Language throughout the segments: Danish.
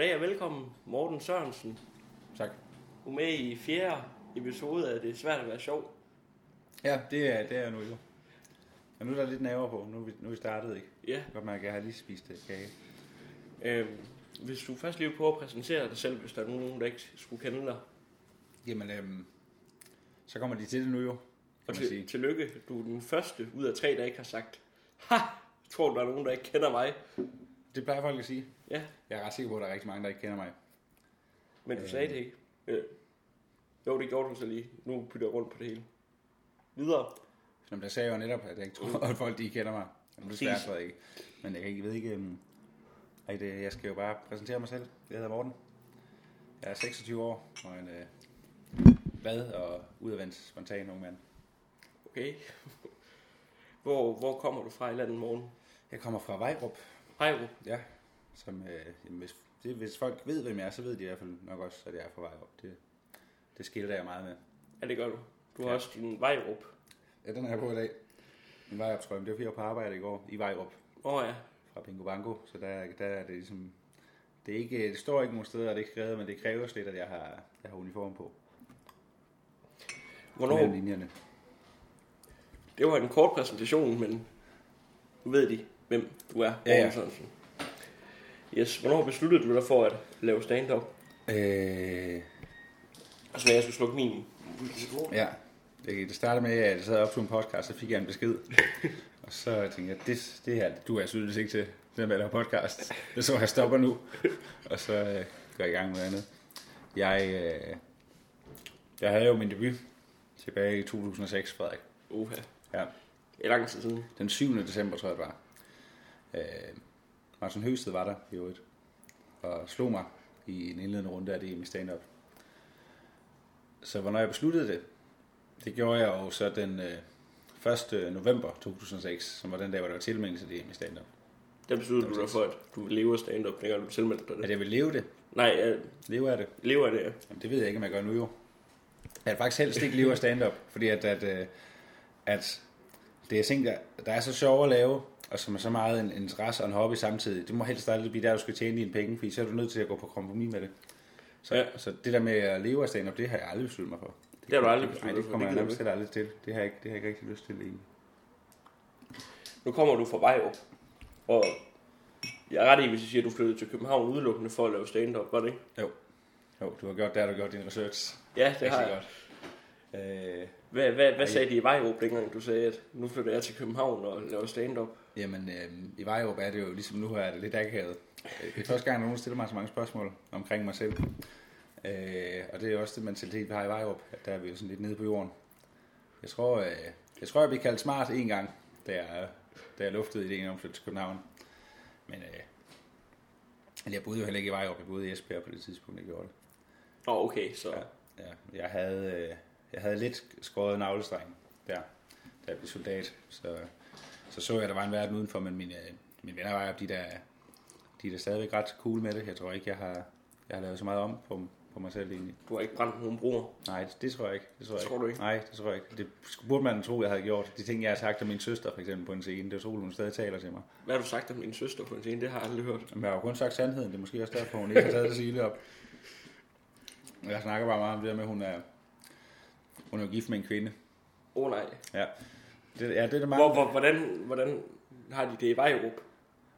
Goddag og velkommen, Morten Sørensen. Tak. Du er med i fjerde episode af Det er svært at være sjov. Ja, det er, det er jeg nu jo. Og nu er der lidt nerver på. Nu er vi, nu er vi startet, ikke? Ja, Godt mærke, jeg har lige spist øh, kage. øhm, hvis du først lige prøver at præsentere dig selv, hvis der er nogen, der ikke skulle kende dig. Jamen, øhm, så kommer de til det nu jo, Og man sige. til, tillykke, du er den første ud af tre, der ikke har sagt, ha, tror du, der er nogen, der ikke kender mig? Det plejer folk at sige. Ja, Jeg er ret sikker på, at der er rigtig mange, der ikke kender mig. men du Øh. sagde det ikke. Øh. Jo, det gjorde du så lige. Nu bytter jeg rundt på det hele. Videre. Som der sagde jeg jo netop, at jeg ikke tror, at folk de kender mig. Jamen, det er tror jeg ikke. Men jeg, kan ikke, ved ikke... Um, ej, det, jeg skal jo bare præsentere mig selv. Jeg hedder Morten. Jeg er 26 år og en øh, glad og udadvendt spontan ung mand. Okay. Hvor, hvor kommer du fra i landet morgen? Jeg kommer fra Vejrup, Hej, Ja, som, øh, jamen, hvis, det, hvis folk ved, hvem jeg er, så ved de i hvert fald nok også, at jeg er fra Vejrup. Det, det skilter jeg meget med. Ja, det gør du. Du har Ja. også din vejrup. Ja, den er jeg på i dag. Min Vejrup trøje, det var fordi jeg var på arbejde i går i Vejrup Åh oh, ja. fra Bingo Bango, så der, der er det ligesom, det, er ikke, det står ikke nogen steder, og det er ikke skrevet, men det kræver lidt, at jeg har, jeg har uniform på. Hvornår? Linjerne. Det var en kort præsentation, men nu ved de, hvem du er. Ja, ja. Sørensen. Yes, hvornår besluttede du dig for at lave stand-up? Øh, Altså, jeg skulle slukke min mikrofon. ja, det, det startede med, at jeg sad op til en podcast, så fik jeg en besked. og så tænkte jeg, det, det her, du er synes ikke til, det med at podcast. Det så jeg stopper nu. og så øh, går jeg i gang med andet. Jeg, øh, jeg havde jo min debut tilbage i 2006, Frederik. Uha. Ja, Det er lang tid siden. den 7. december, tror jeg, det var. Øh, Martin Høsted var der i øvrigt, og slog mig i en indledende runde af det i min stand-up. Så hvornår jeg besluttede det, det gjorde jeg jo så den øh, 1. november 2006, som var den dag, hvor der var tilmelding til det i stand-up. Der besluttede du dig for, at du ville leve af stand-up, dengang du tilmeldte dig At det. jeg vil leve det, Nej, jeg leve af det, lever af det, ja. Jamen, det ved jeg ikke, om jeg gør nu jo. Jeg vil faktisk helst ikke leve af stand-up, fordi at, at, øh, at det er ting, der, der er så sjove at lave, og som er så meget en interesse og en hobby samtidig. Det må helst aldrig blive der, du skal tjene dine penge, fordi så er du nødt til at gå på kompromis med det. Så, Ja. så det der med at leve af stand-up, det har jeg aldrig besluttet mig for. Det har du aldrig Nej, besluttet det for, kommer det jeg nærmest du heller aldrig til. Det har jeg ikke, det har jeg ikke rigtig lyst til egentlig. Nu kommer du fra Vejrup, og jeg er ret i, hvis jeg siger, at du flyttede til København udelukkende for at lave stand-up, var det ikke? Jo, du har gjort det, har du gjort din research. Ja, det har jeg. godt. Øh, Hvad, hvad, hvad Ej. sagde de i Vejrup, dengang du sagde, at nu flytter jeg til København og laver stand-up? Jamen, øh, i Vejrup er det jo ligesom nu her, er det lidt akavet. Øh, Det er første gang, nogen stiller mig så mange spørgsmål omkring mig selv. Øh, og det er også det mentalitet, vi har i Vejrup, at der er vi jo sådan lidt nede på jorden. Jeg tror, øh, jeg, tror, jeg blev kaldt smart en gang, da jeg, da jeg luftede ideen om at flytte til København. Men øh, jeg boede jo heller ikke i Vejrup, jeg boede i Esbjerg på det tidspunkt, jeg gjorde det. Åh, oh, okay, så... Ja, ja. Jeg, havde, øh, jeg havde lidt skåret navlestreng der, da jeg blev soldat. Så, så så jeg, at der var en verden udenfor, men mine, mine venner var jo de der, de er da stadigvæk ret cool med det. Jeg tror ikke, jeg har, jeg har lavet så meget om på, på mig selv egentlig. Du har ikke brændt nogen broer. Nej, det, det tror jeg ikke. Det tror, jeg Tror du ikke? Nej, det tror jeg ikke. Det burde man tro, jeg havde gjort. De ting, jeg har sagt om min søster for eksempel på en scene, det er så, hun stadig taler til mig. Hvad har du sagt om min søster på en scene? Det har jeg aldrig hørt. Men jeg har jo kun sagt sandheden. Det er måske også derfor, hun ikke har taget det så ilde op. Jeg snakker bare meget om det der med, at hun er, hun er gift med en kvinde. Åh oh, nej. Ja. Det, ja, det er det mange. Hvor, hvor, hvordan, hvordan har de det i Vejrup?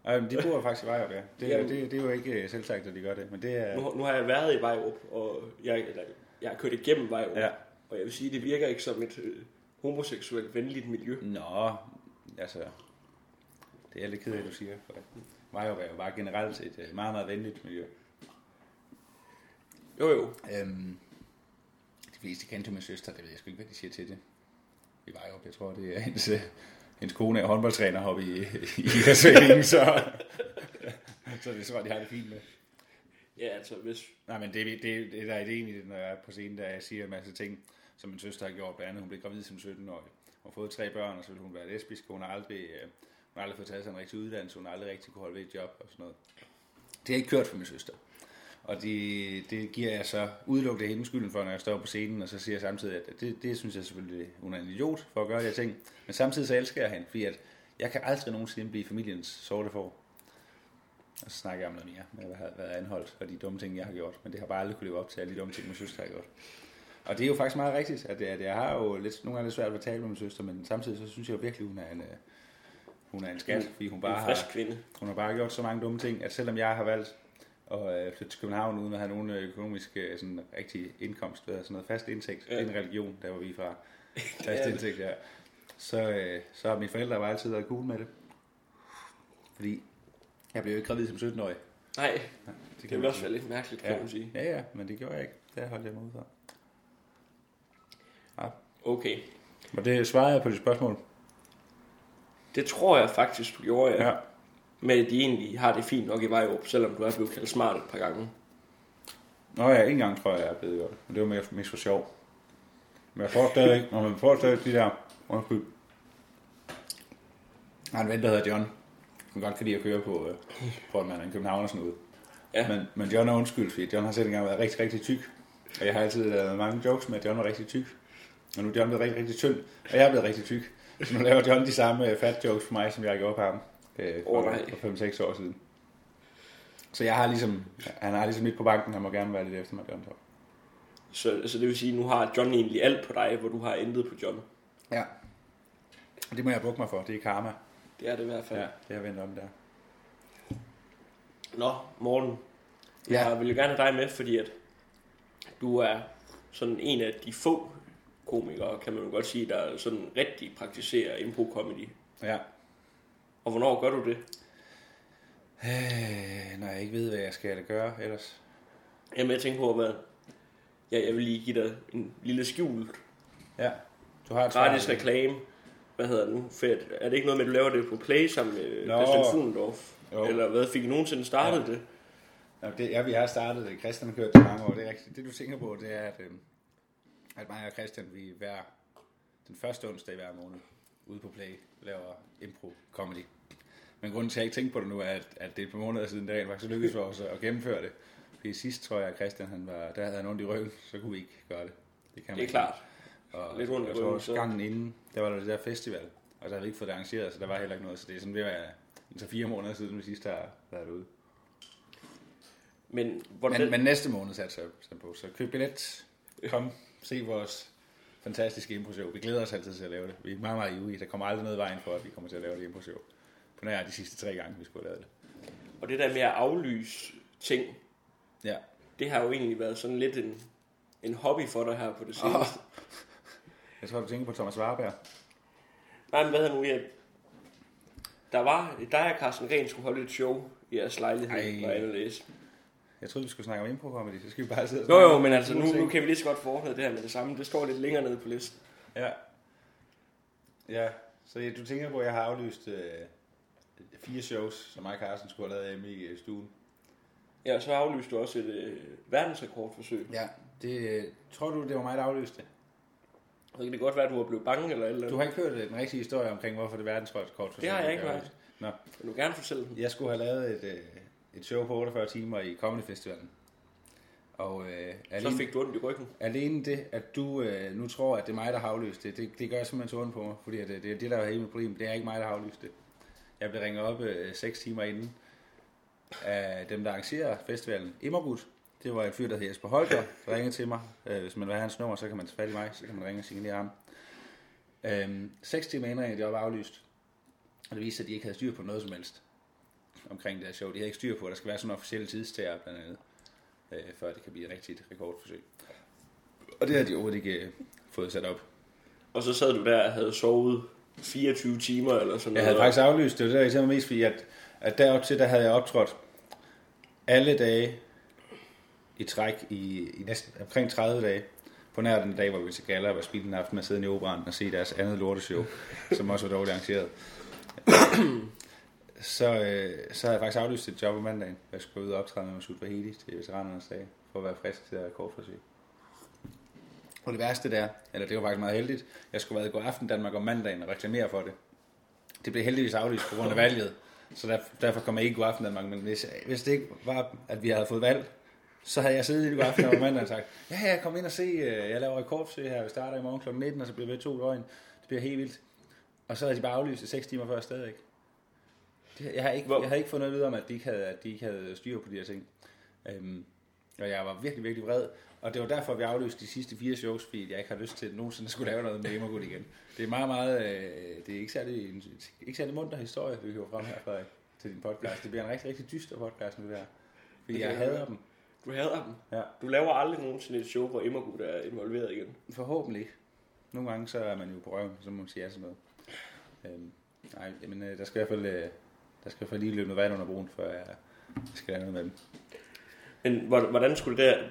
Øhm, de bor faktisk i Vejrup, ja. Det, Jamen. det, det, er jo ikke øh, selvsagt, at de gør det, men det er... Nu, nu har jeg været i Vejrup, og jeg, eller, jeg har kørt igennem Vejrup. Ja. Og jeg vil sige, det virker ikke som et øh, homoseksuelt venligt miljø. Nå, altså... Det er jeg lidt ked af, at du siger. For Vejrup er jo bare generelt et øh, meget, meget venligt miljø. Jo jo. Øhm, de fleste kendte jo min søster, det ved jeg sgu ikke, hvad de siger til det. I Vejrup, jeg tror, det er hendes, øh, hendes kone er håndboldtræner oppe i, i Reserveringen, så, så det tror jeg, de har det fint med. Ja, altså hvis... Nej, men det, det, det der er ideen i det, når jeg er på scenen, der jeg siger en masse ting, som min søster har gjort. Blandt andet, hun blev gravid som 17-årig. Hun har fået tre børn, og så ville hun være lesbisk. Hun har aldrig, øh, hun har aldrig fået taget sig en rigtig uddannelse. Hun har aldrig rigtig kunne holde ved et job og sådan noget. Det har ikke kørt for min søster. Og det, det giver jeg så udelukkende hende skylden for, når jeg står på scenen, og så siger jeg samtidig, at det, det synes jeg selvfølgelig, hun er en idiot for at gøre de her ting. Men samtidig så elsker jeg hende, fordi at jeg kan aldrig nogensinde blive familiens sorte for. Og så snakker jeg om noget mere, med hvad har været anholdt, og de dumme ting, jeg har gjort. Men det har bare aldrig kunne leve op til alle de dumme ting, min søster har gjort. Og det er jo faktisk meget rigtigt, at, at jeg har jo lidt, nogle gange lidt svært ved at tale med min søster, men samtidig så synes jeg jo virkelig, hun er en, øh, hun er en skat, fordi hun bare, en frisk har, kvinde. hun har bare gjort så mange dumme ting, at selvom jeg har valgt at øh, flytte til København uden at have nogen øh, økonomisk øh, sådan, rigtig indkomst, ved sådan noget fast indtægt, Ja. ja. en religion, der var vi fra. Det Fast det. indtægt, ja. Så, øh, så har mine forældre bare altid været cool med det. Fordi jeg blev jo ikke gravid som 17-årig. Nej, Det det vil også være lidt mærkeligt, kan Ja. man sige. Ja, ja, men det gjorde jeg ikke. Det holdt jeg mig ud fra. Okay. Og det svarede jeg på dit spørgsmål. Det tror jeg faktisk, du gjorde, ja. Ja. Med at de egentlig har det fint nok i Vejrup, selvom du er blevet kaldt smart et par gange. Nå ja, en gang tror jeg, jeg er blevet gjort. Men det var mere, mest for sjov. Men jeg får stadigvæk, når man får stadigvæk de der, undskyld. Jeg har en ven, der hedder John, som godt kan lide at køre på, øh, på at man er en københavner sådan ud. Ja. Men, men John er undskyld, fordi John har selv engang været rigtig, rigtig tyk. Og jeg har altid lavet mange jokes med, at John var rigtig tyk. Og nu er John blevet rigtig, rigtig tynd, og jeg er blevet rigtig tyk. Så nu laver John de samme øh, fat jokes for mig, som jeg gjorde på ham øh, for, nej. for 5-6 år siden. Så jeg har ligesom, han har ligesom mit på banken, han må gerne være lidt efter mig, John. Så. Så, så det vil sige, at nu har John egentlig alt på dig, hvor du har intet på John. Ja. Og det må jeg bukke mig for, det er karma. Det er det i hvert fald. Ja, det har vendt om der. Nå, Morten. Ja. Jeg vil jo gerne have dig med, fordi at du er sådan en af de få komikere, kan man jo godt sige, der sådan rigtig praktiserer impro-comedy. Ja. Og hvornår gør du det? Øh, når jeg ikke ved, hvad jeg skal gøre ellers. Jamen, jeg tænker på, hvad... Ja, jeg vil lige give dig en lille skjult Ja. Du har et gratis svar. reklame. Hvad hedder det nu? Fedt. Er det ikke noget med, at du laver det på Play sammen med Nå. Christian Fuglendorf? Jo. Eller hvad? Fik I nogensinde startet Ja. det? Nå, det, ja, vi har startet det. Christian har kørt det mange år. Det er rigtigt. Det du tænker på, det er, at, øh, at mig og Christian, vi hver, den første onsdag i hver måned, ude på Play, laver impro-comedy. Men grunden til, at jeg ikke tænkte på det nu, er, at, at det er et par måneder siden dagen, faktisk lykkedes for os at gennemføre det. Fordi sidst tror jeg, at Christian, han var, der havde han ondt i ryggen, så kunne vi ikke gøre det. Det, kan man Det er ikke. klart. Og Lidt tror ryggen, også så- gangen inden, der var der det der festival, og der havde vi ikke fået det arrangeret, så der var heller ikke noget. Så det er sådan ved at være en så fire måneder siden, vi sidst har været ude. Men, hvordan, Men, men næste måned satser jeg på, så køb billet, kom, se vores fantastiske impro-show. Vi glæder os altid til at lave det. Vi er meget, meget ivrige. Der kommer aldrig noget vejen for, at vi kommer til at lave det impro-show. På nær de sidste tre gange, vi skulle have lavet det. og det der med at aflyse ting, Ja. det har jo egentlig været sådan lidt en, en hobby for dig her på det seneste. Oh. Jeg tror, du tænker på Thomas Warberg. Nej, men hvad hedder nu, ja. Der var, dig og Carsten Gren skulle holde et show i jeres lejlighed, Ej. var jeg læse. Jeg troede, vi skulle snakke om impro-comedy, så skal vi bare sidde og Jo snakke jo, men altså nu, nu kan vi lige så godt forholde det her med det samme. Det står lidt længere nede på listen. Ja. Ja, så ja, du tænker på, at jeg har aflyst øh, fire shows, som mig og Carsten skulle have lavet hjemme i øh, stuen. Ja, så aflyste du også et øh, verdensrekordforsøg. Ja, det, øh, tror du, det var mig, der aflyste det? Så kan det godt være, at du var blevet bange eller eller Du har ikke hørt øh, den rigtige historie omkring, hvorfor det verdensrekord Det har jeg ikke, nej. Nå, Vil du gerne fortælle den? jeg skulle have lavet et, øh, et show på 48 timer i Comedy Festivalen. Og øh, Så alene, fik du ondt i ryggen. alene det, at du øh, nu tror, at det er mig, der har aflyst det, det, det gør simpelthen så ondt på mig. Fordi at, øh, det er det, der er hele mit problem. Det er ikke mig, der har aflyst det. Jeg blev ringet op øh, 6 timer inden af dem, der arrangerer festivalen. Immergut. Det var en fyr, der hed Jesper Holger, der ringede til mig. Øh, hvis man vil have hans nummer, så kan man tage fat i mig, så kan man ringe og signalere ham. Øhm, 6 timer inden ringede de op aflyst. Og det viste at de ikke havde styr på noget som helst omkring det her show. De havde ikke styr på, at der skal være sådan en officielle tidstager blandt andet, øh, før det kan blive et rigtigt rekordforsøg. Og det har de overhovedet ikke øh, fået sat op. Og så sad du der og havde sovet 24 timer eller sådan Jeg noget. havde faktisk aflyst det, det der især mest, fordi at, at derop til, der havde jeg optrådt alle dage i træk i, i næsten omkring 30 dage. På nær den dag, hvor vi til Gala var spillet en aften med at sidde i operan og se deres andet lorteshow, som også var dårligt arrangeret så, øh, så havde jeg faktisk aflyst et job om mandagen, hvor jeg skulle ud og optræde med Masud Vahedi til veteranernes dag, for at være frisk til at rekordforsøg. Og det værste der, eller det var faktisk meget heldigt, jeg skulle have været i God Aften Danmark om mandagen og reklamere for det. Det blev heldigvis aflyst på grund af valget, så der, derfor kom jeg ikke i God Aften Danmark. Men hvis, hvis det ikke var, at vi havde fået valg, så havde jeg siddet i God Aften om mandagen og sagt, ja, ja, kom ind og se, øh, jeg laver rekordforsøg her, vi starter i morgen kl. 19, og så bliver vi to døgn. Det bliver helt vildt. Og så havde de bare aflyst i 6 timer før stadig. Jeg, har ikke, Hvor- jeg har ikke fået noget at vide om, at de ikke havde, at de ikke havde styr på de her ting. Øhm, og jeg var virkelig, virkelig vred. Og det var derfor, vi aflyste de sidste fire shows, fordi jeg ikke har lyst til at nogensinde skulle lave noget med Emmergud igen. Det er meget, meget... Øh, det er ikke særlig, en, ikke særlig munter historie, vi hiver frem her Frederik, til din podcast. Det bliver en rigtig, rigtig dyster podcast nu der. Fordi jeg hader dem. Du hader dem. Ja. Du laver aldrig nogensinde et show, hvor Emmergud er involveret igen. Forhåbentlig. Nogle gange så er man jo på røven, så må man sige ja til noget. Øhm, nej, men øh, der skal i hvert fald, øh, der skal fald lige løbe noget vand under broen, før jeg skal lave noget med dem. Men hvor- hvordan skulle det der...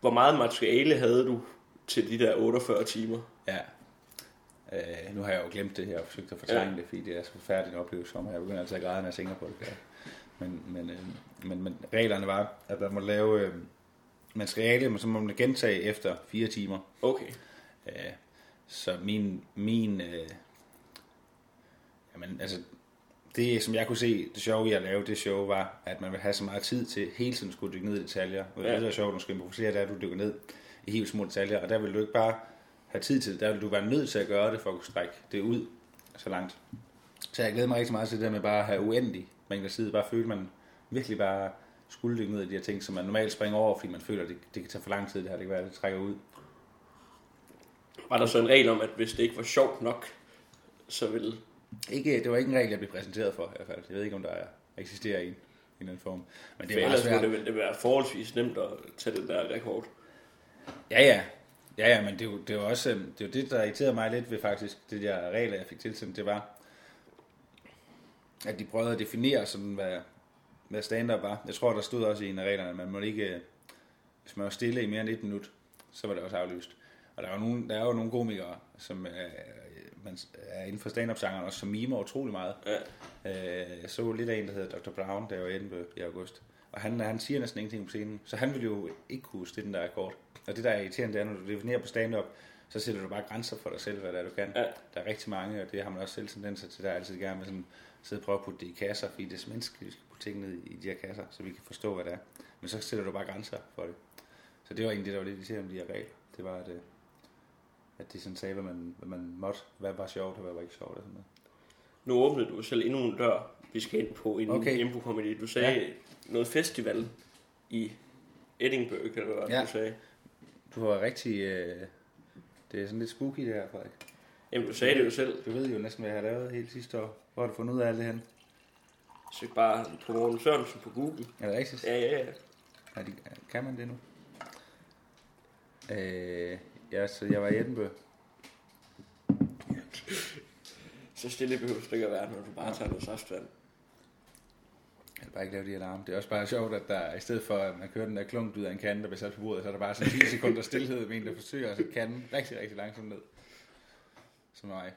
Hvor meget materiale havde du til de der 48 timer? Ja. Øh, nu har jeg jo glemt det her og forsøgt at fortrænge ja. det, fordi det er så forfærdeligt en oplevelse for mig. Jeg begynder altså at græde, når jeg tænker på det. Der. Men, men, øh, men, men reglerne var, at man må lave øh, materiale, men så må man gentage efter fire timer. Okay. Øh, så min, min øh, jamen, altså, det som jeg kunne se, det sjove ved at lave det show var, at man vil have så meget tid til hele tiden skulle dykke ned i detaljer. Og Ja. det er sjovt, når du skal improvisere, det er, at du dykker ned i helt små detaljer, og der vil du ikke bare have tid til det, der vil du være nødt til at gøre det, for at kunne strække det ud så langt. Så jeg glæder mig rigtig meget til det der med bare at have uendelig mængder tid, bare føle, man virkelig bare skulle dykke ned i de her ting, som man normalt springer over, fordi man føler, at det, det kan tage for lang tid, det her, det kan være, at det trækker ud. Var der så en regel om, at hvis det ikke var sjovt nok, så ville... Ikke, det var ikke en regel, jeg blev præsenteret for i hvert fald. Jeg ved ikke, om der er, eksisterer en, en eller anden form. Men Det det er meget ville svært. det, vel- det være forholdsvis nemt at tage den der rekord. Ja, ja. Ja, ja, men det er jo, det er jo også øhm, det, er jo det, der irriterede mig lidt ved faktisk det der regler, jeg fik tilsendt, det var, at de prøvede at definere sådan, hvad, hvad stand-up var. Jeg tror, der stod også i en af reglerne, at man måtte ikke, øh, hvis man var stille i mere end et minut, så var det også aflyst. Og der er jo nogle, der er jo nogle komikere, som er, man er inden for stand-up-sangeren, også som mimer utrolig meget. Ja. Øh, jeg så lidt af en, der hedder Dr. Brown, der var i Edinburgh i august. Og han, han siger næsten ingenting på scenen, så han vil jo ikke kunne stille den der akkord. Og det der er irriterende, det er, når du definerer på stand-up, så sætter du bare grænser for dig selv, hvad det er, du kan. Ja. Der er rigtig mange, og det har man også selv tendenser til, der altid gerne vil sådan, sidde og prøve at putte det i kasser, fordi det er menneskeligt, vi skal putte tingene ned i de her kasser, så vi kan forstå, hvad det er. Men så sætter du bare grænser for det. Så det var egentlig det, der var lidt irriterende med de her regler. Det var, at, øh, at de sådan sagde, hvad man, hvad man måtte, hvad var sjovt og hvad var ikke sjovt og sådan noget. Nu åbnede du selv endnu en dør, vi skal ind på inden Okay. Info Comedy. Du sagde ja. noget festival i Edinburgh, det være, Ja. du sagde. Du var rigtig... Øh, det er sådan lidt spooky det her, Frederik. Jamen, du sagde det jo selv. Du ved jo næsten, hvad jeg har lavet hele sidste år. Hvor har du fundet ud af alt det hen? Søg bare på Morten Sørensen på Google. Er det rigtigt? Ja, ja, ja. Er det, kan man det nu? Øh, ja, så jeg var i Edinburgh. Så stille behøver du ikke at være, når du bare tager noget saftvand. Jeg vil bare ikke lave de alarm. Det er også bare sjovt, at der i stedet for, at man kører den der klunk ud af en kande, der bliver sat på bordet, så er der bare sådan 10 sekunder stillhed med en, der forsøger at sætte kanden rigtig, rigtig langsomt ned. Som mig.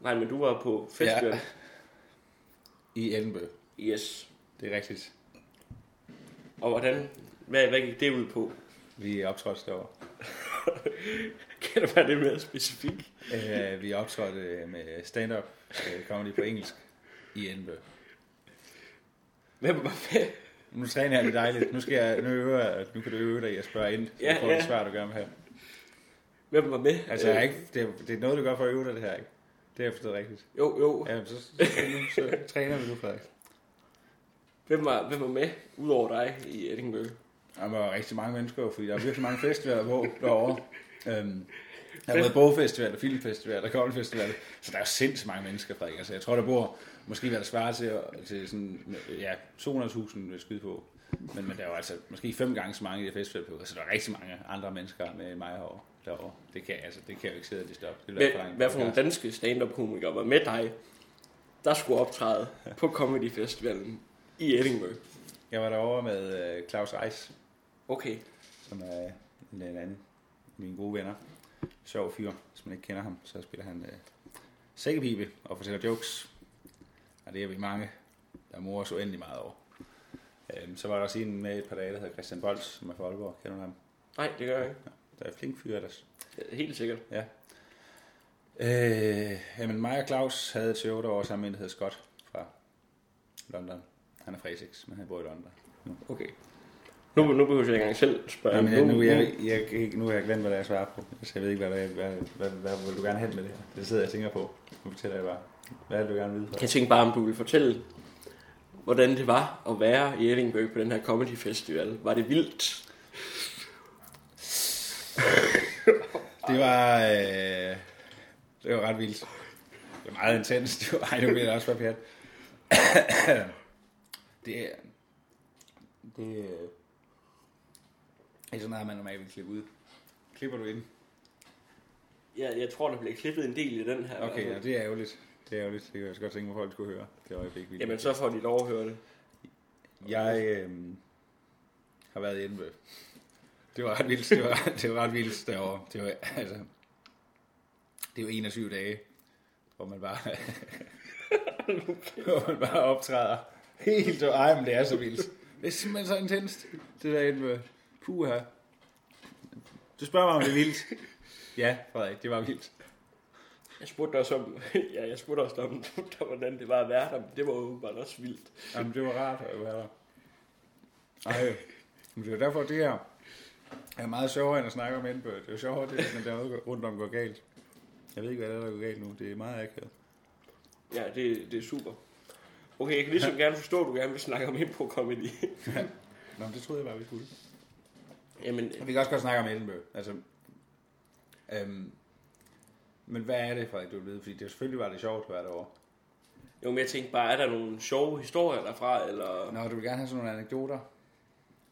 Nej, men du var på festival. Ja. I Edinburgh. Ja. Yes. Det er rigtigt. Og hvordan, hvad, hvad gik det ud på? Vi er optrådt derovre. Kan det være det mere specifikt? Øh, vi er optrådt øh, med stand-up øh, comedy på engelsk i Edinburgh. Hvem var med? Nu træner jeg det dejligt. Nu, skal jeg, nu, øver, nu kan du øve dig i at spørge ind. Ja, Ja, det er ja. svært at gøre med her. Hvem var med? Altså, jeg ikke, det, er, det er noget, du gør for at øve dig det her, ikke? Det har jeg forstået rigtigt. Jo, jo. Ja, så, så, så, nu, så træner vi nu, Frederik. Hvem var, hvem var med, udover dig i Edinburgh? Der var rigtig mange mennesker, fordi der er virkelig mange festivaler på derovre. Øhm, der har været bogfestival, filmfestival og koldfestival, så der er sindssygt mange mennesker, Frederik. Altså, jeg tror, der bor måske hvad der svarer til, til sådan, ja, 200.000 vil skyde på. Men, men der er jo altså måske fem gange så mange i det festival på, så der er rigtig mange andre mennesker med mig herovre. derovre. Det kan, altså, det kan jeg jo ikke sidde og liste op. Det for Hvad, hvad for nogle danske stand-up-komikere var med dig, der skulle optræde på Comedy Festivalen i Edinburgh? Jeg var derovre med øh, Claus Reis, Okay. som er en, en anden af mine gode venner. Sjov fyr, hvis man ikke kender ham, så spiller han øh, sækkepibe og fortæller jokes. Og det er vi mange, der morer så endelig meget over. Øhm, så var der også en med et par dage, der hedder Christian Bols, som er fra Aalborg. Kender du ham? Nej, det gør jeg ikke. Der er flink fyr ellers. Helt sikkert. Ja. Øh, jamen mig og Claus havde et show derovre sammen med en, der hedder Scott fra London. Han er fra Essex, men han bor i London. Okay. Nu, nu behøver jeg ikke engang selv spørge. Jamen, jeg, nu, jeg, jeg, jeg, nu har jeg glemt, hvad det er, jeg svarer på. Så jeg ved ikke, hvad, hvad, hvad, hvad, hvad, vil du gerne have med det her? Det sidder jeg og tænker på. Nu fortæller jeg bare. Hvad det, du gerne vil vide? Jeg tænkte bare, om du ville fortælle, hvordan det var at være i Edinburgh på den her comedy festival. Var det vildt? Det var, øh, det var ret vildt. Det var meget intens. Det var, ej, nu bliver det også være pjat. det det, er sådan noget, man normalt vil klippe ud. Klipper du ind? Ja, jeg tror, der blev klippet en del i den her. Okay, ja, det er ærgerligt. Det er ærgerligt. Det kan jeg også godt tænke mig, folk skulle høre. Det var ikke vildt. Jamen, så får de lov at høre det. Jeg øh, har været i Edinburgh. Det var ret vildt. Det var, det var ret vildt derovre. Det var, altså, det var 21 dage, hvor man bare, hvor man bare optræder helt og ej, men det er så vildt. Det er simpelthen så intenst, det der Edinburgh. Puha. Du spørger mig, om det er vildt. Ja, Frederik, det var vildt. Jeg spurgte også om, ja, jeg spurgte også om, hvordan det var at være der, men det var jo bare også vildt. Jamen, det var rart at være der. Ej, men det er derfor, det her er meget sjovere end at snakke om Edinburgh. Det er jo sjovere, det, når der er noget rundt om går galt. Jeg ved ikke, hvad der, er, der går galt nu. Det er meget akavet. Ja, det, det er super. Okay, jeg kan ligesom gerne forstå, at du gerne vil snakke om impro comedy. Nå, men det troede jeg bare, vi skulle. Jamen, Vi kan også godt snakke om Edinburgh. Altså, øhm, men hvad er det, Frederik, du ved? Fordi det selvfølgelig var det sjovt at være derovre. jo, men jeg tænkte bare, er der nogle sjove historier derfra, eller... Nå, du vil gerne have sådan nogle anekdoter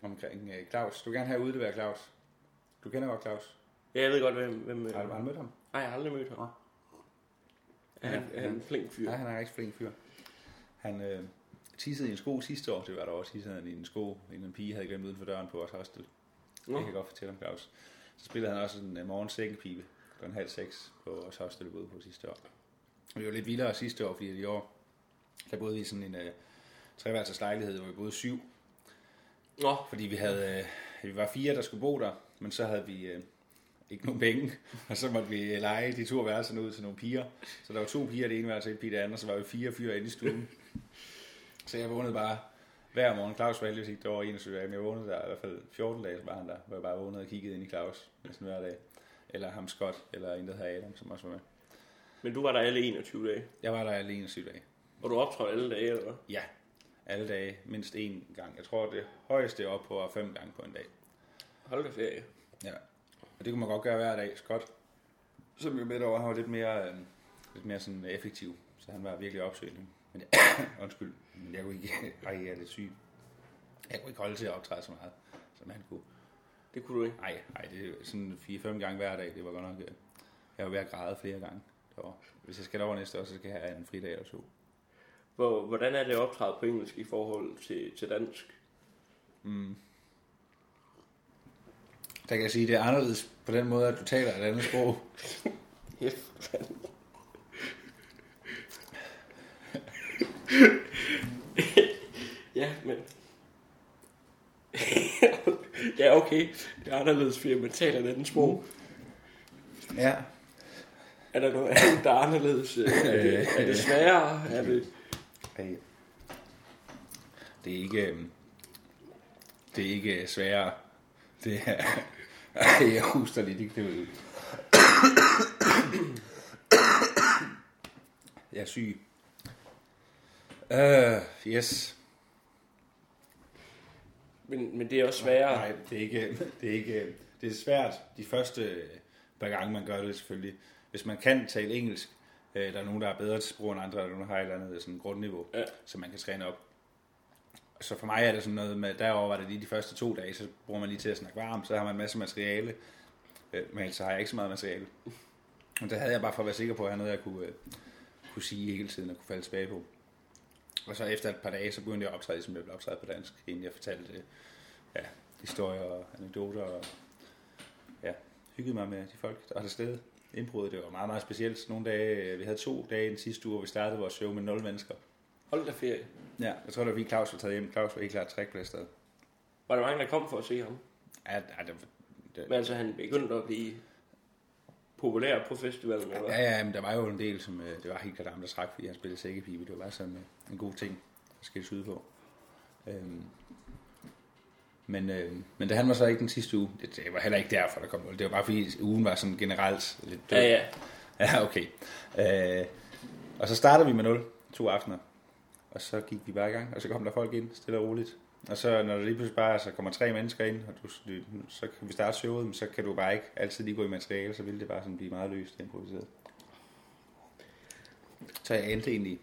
omkring uh, Claus. Du vil gerne have udleveret Claus. Du kender godt Claus. Ja, jeg ved godt, hvem... hvem Har du du mødt ham? Nej, jeg har aldrig mødt ham. Nå. Er han, er han en flink fyr? Ja, han er en rigtig flink fyr. Han øh, tissede i en sko sidste år, det var der også, tissede han i en sko, en en pige havde glemt uden for døren på vores hostel. Det kan jeg godt fortælle om, Claus. Så spillede han også en uh, morgen sækkepibe kl. halv seks på vores hostel, vi på sidste år. Det var lidt vildere sidste år, fordi i år, der boede vi i sådan en uh, treværelses lejlighed, hvor vi boede syv. Nå, Fordi vi havde, øh, vi var fire, der skulle bo der, men så havde vi øh, ikke nogen penge, og så måtte vi lege de to værelserne ud til nogle piger. Så der var to piger, det ene værelse, et pige det andet, og så var vi fire fyre inde i stuen. Så jeg vågnede bare hver morgen. Claus var heldigvis ikke derovre 21 dage, men jeg vågnede der i hvert fald 14 dage, så var han der, hvor jeg bare vågnede og kiggede ind i Claus næsten hver dag. Eller ham Scott, eller en, der hedder Adam, som også var med. men du var der alle 21 dage. Jeg var der alle 21 dage. Og du optrådte alle dage, eller hvad? Ja, alle dage, mindst én gang. Jeg tror, det højeste er oppe på er fem gange på en dag. Hold da ferie. Ja, og det kunne man godt gøre hver dag. Scott, som jo med derovre, han var lidt mere, øh, lidt mere sådan effektiv, så han var virkelig opsøgende. Men jeg, undskyld, jeg kunne ikke, ej, jeg er lidt syg. Jeg kunne ikke holde til at optræde så meget, som han kunne. Det kunne du ikke. Nej, nej, det er sådan 4-5 gange hver dag, det var godt nok, øh, jeg var ved at græde flere gange. derovre. Hvis jeg skal derover næste år, så skal jeg have en fridag eller to. Hvor, hvordan er det at optræde på engelsk i forhold til, til dansk? Der kan jeg sige, at det er anderledes på den måde, at du taler et andet sprog. Ja, ja, men... ja, okay. Det er anderledes, fordi man taler et andet sprog. Ja, Er der noget andet, der er anderledes? Øh, Er det, er det sværere? Er det... Hey. Det er ikke... øhm, Det er ikke sværere. Det er... Jeg huster lidt, ikke? Det er Jeg er syg. Uh, yes. Men, men det er også sværere. Nej, det er ikke... Det er ikke... Det er svært de første par gange, man gør det selvfølgelig. Hvis man kan tale engelsk, øh, der er nogen, der er bedre til sprog end andre, er nogen, der har et eller andet sådan grundniveau, Ja. som man kan træne op. Så for mig er det sådan noget med, derover var det lige de første to dage, så bruger man lige til at snakke varmt, så har man en masse materiale, øh, men ellers så har jeg ikke så meget materiale. Og der havde jeg bare for at være sikker på, at jeg havde noget, jeg kunne, øh, kunne sige hele tiden og kunne falde tilbage på. Og så efter et par dage, så begyndte jeg at optræde, som jeg blev optrædet på dansk, inden jeg fortalte ja, historier og anekdoter og ja, hyggede mig med de folk, der var til stede. Indbruddet, det var meget, meget specielt. Nogle dage, vi havde to dage den sidste uge, hvor vi startede vores show med 0 mennesker. Hold da ferie. Ja, jeg tror, det var fordi Claus var taget hjem. Claus var ikke klar træk på det sted. Var der mange, der kom for at se ham? Ja, ja, det, det, Men altså, han begyndte at blive populær på festivalen, eller? ja, ja, men der var jo en del, som øh, det var helt klart ham, der trak, fordi han spillede sækkepibe. Det var sådan øh, en god ting at skille ud på. Øhm, Men, øh, men det han var så ikke den sidste uge. Det, det var heller ikke derfor, der kom 0. Det var bare fordi ugen var sådan generelt lidt død. Ja, ja. Ja, okay. Øh, og så startede vi med 0 to aftener. Og så gik vi bare i gang, og så kom der folk ind, stille og roligt. Og så når der lige pludselig bare så kommer tre mennesker ind, og du, så kan vi starte showet, men så kan du bare ikke altid lige gå i materiale, så vil det bare sådan blive meget løst og improviseret. Så jeg endte egentlig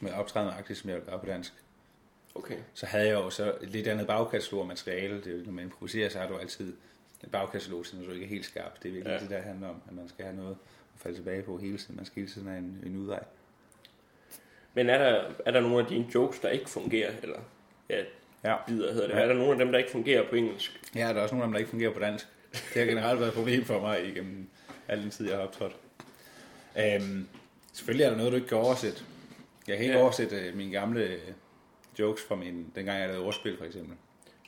med at optræde nøjagtigt, som jeg ville gøre på dansk. Okay. Så havde jeg jo så et lidt andet bagkatalog materiale. Det er jo, når man improviserer, så har du altid et bagkatalog, så du ikke er helt skarp. Det er virkelig ja. det, der handler om, at man skal have noget at falde tilbage på hele tiden. Man skal hele tiden have en, en udvej. Men er der, er der nogle af dine jokes, der ikke fungerer? Eller ja, Ja. videre hedder det. Ja. Er der nogle af dem, der ikke fungerer på engelsk? Ja, der er også nogle af dem, der ikke fungerer på dansk. Det har generelt været et problem for mig igennem al den tid, jeg har optrådt. Øhm, selvfølgelig er der noget, du ikke kan oversætte. Jeg kan ikke Ja. oversætte øh, mine gamle øh, jokes fra min, dengang jeg lavede ordspil, for eksempel.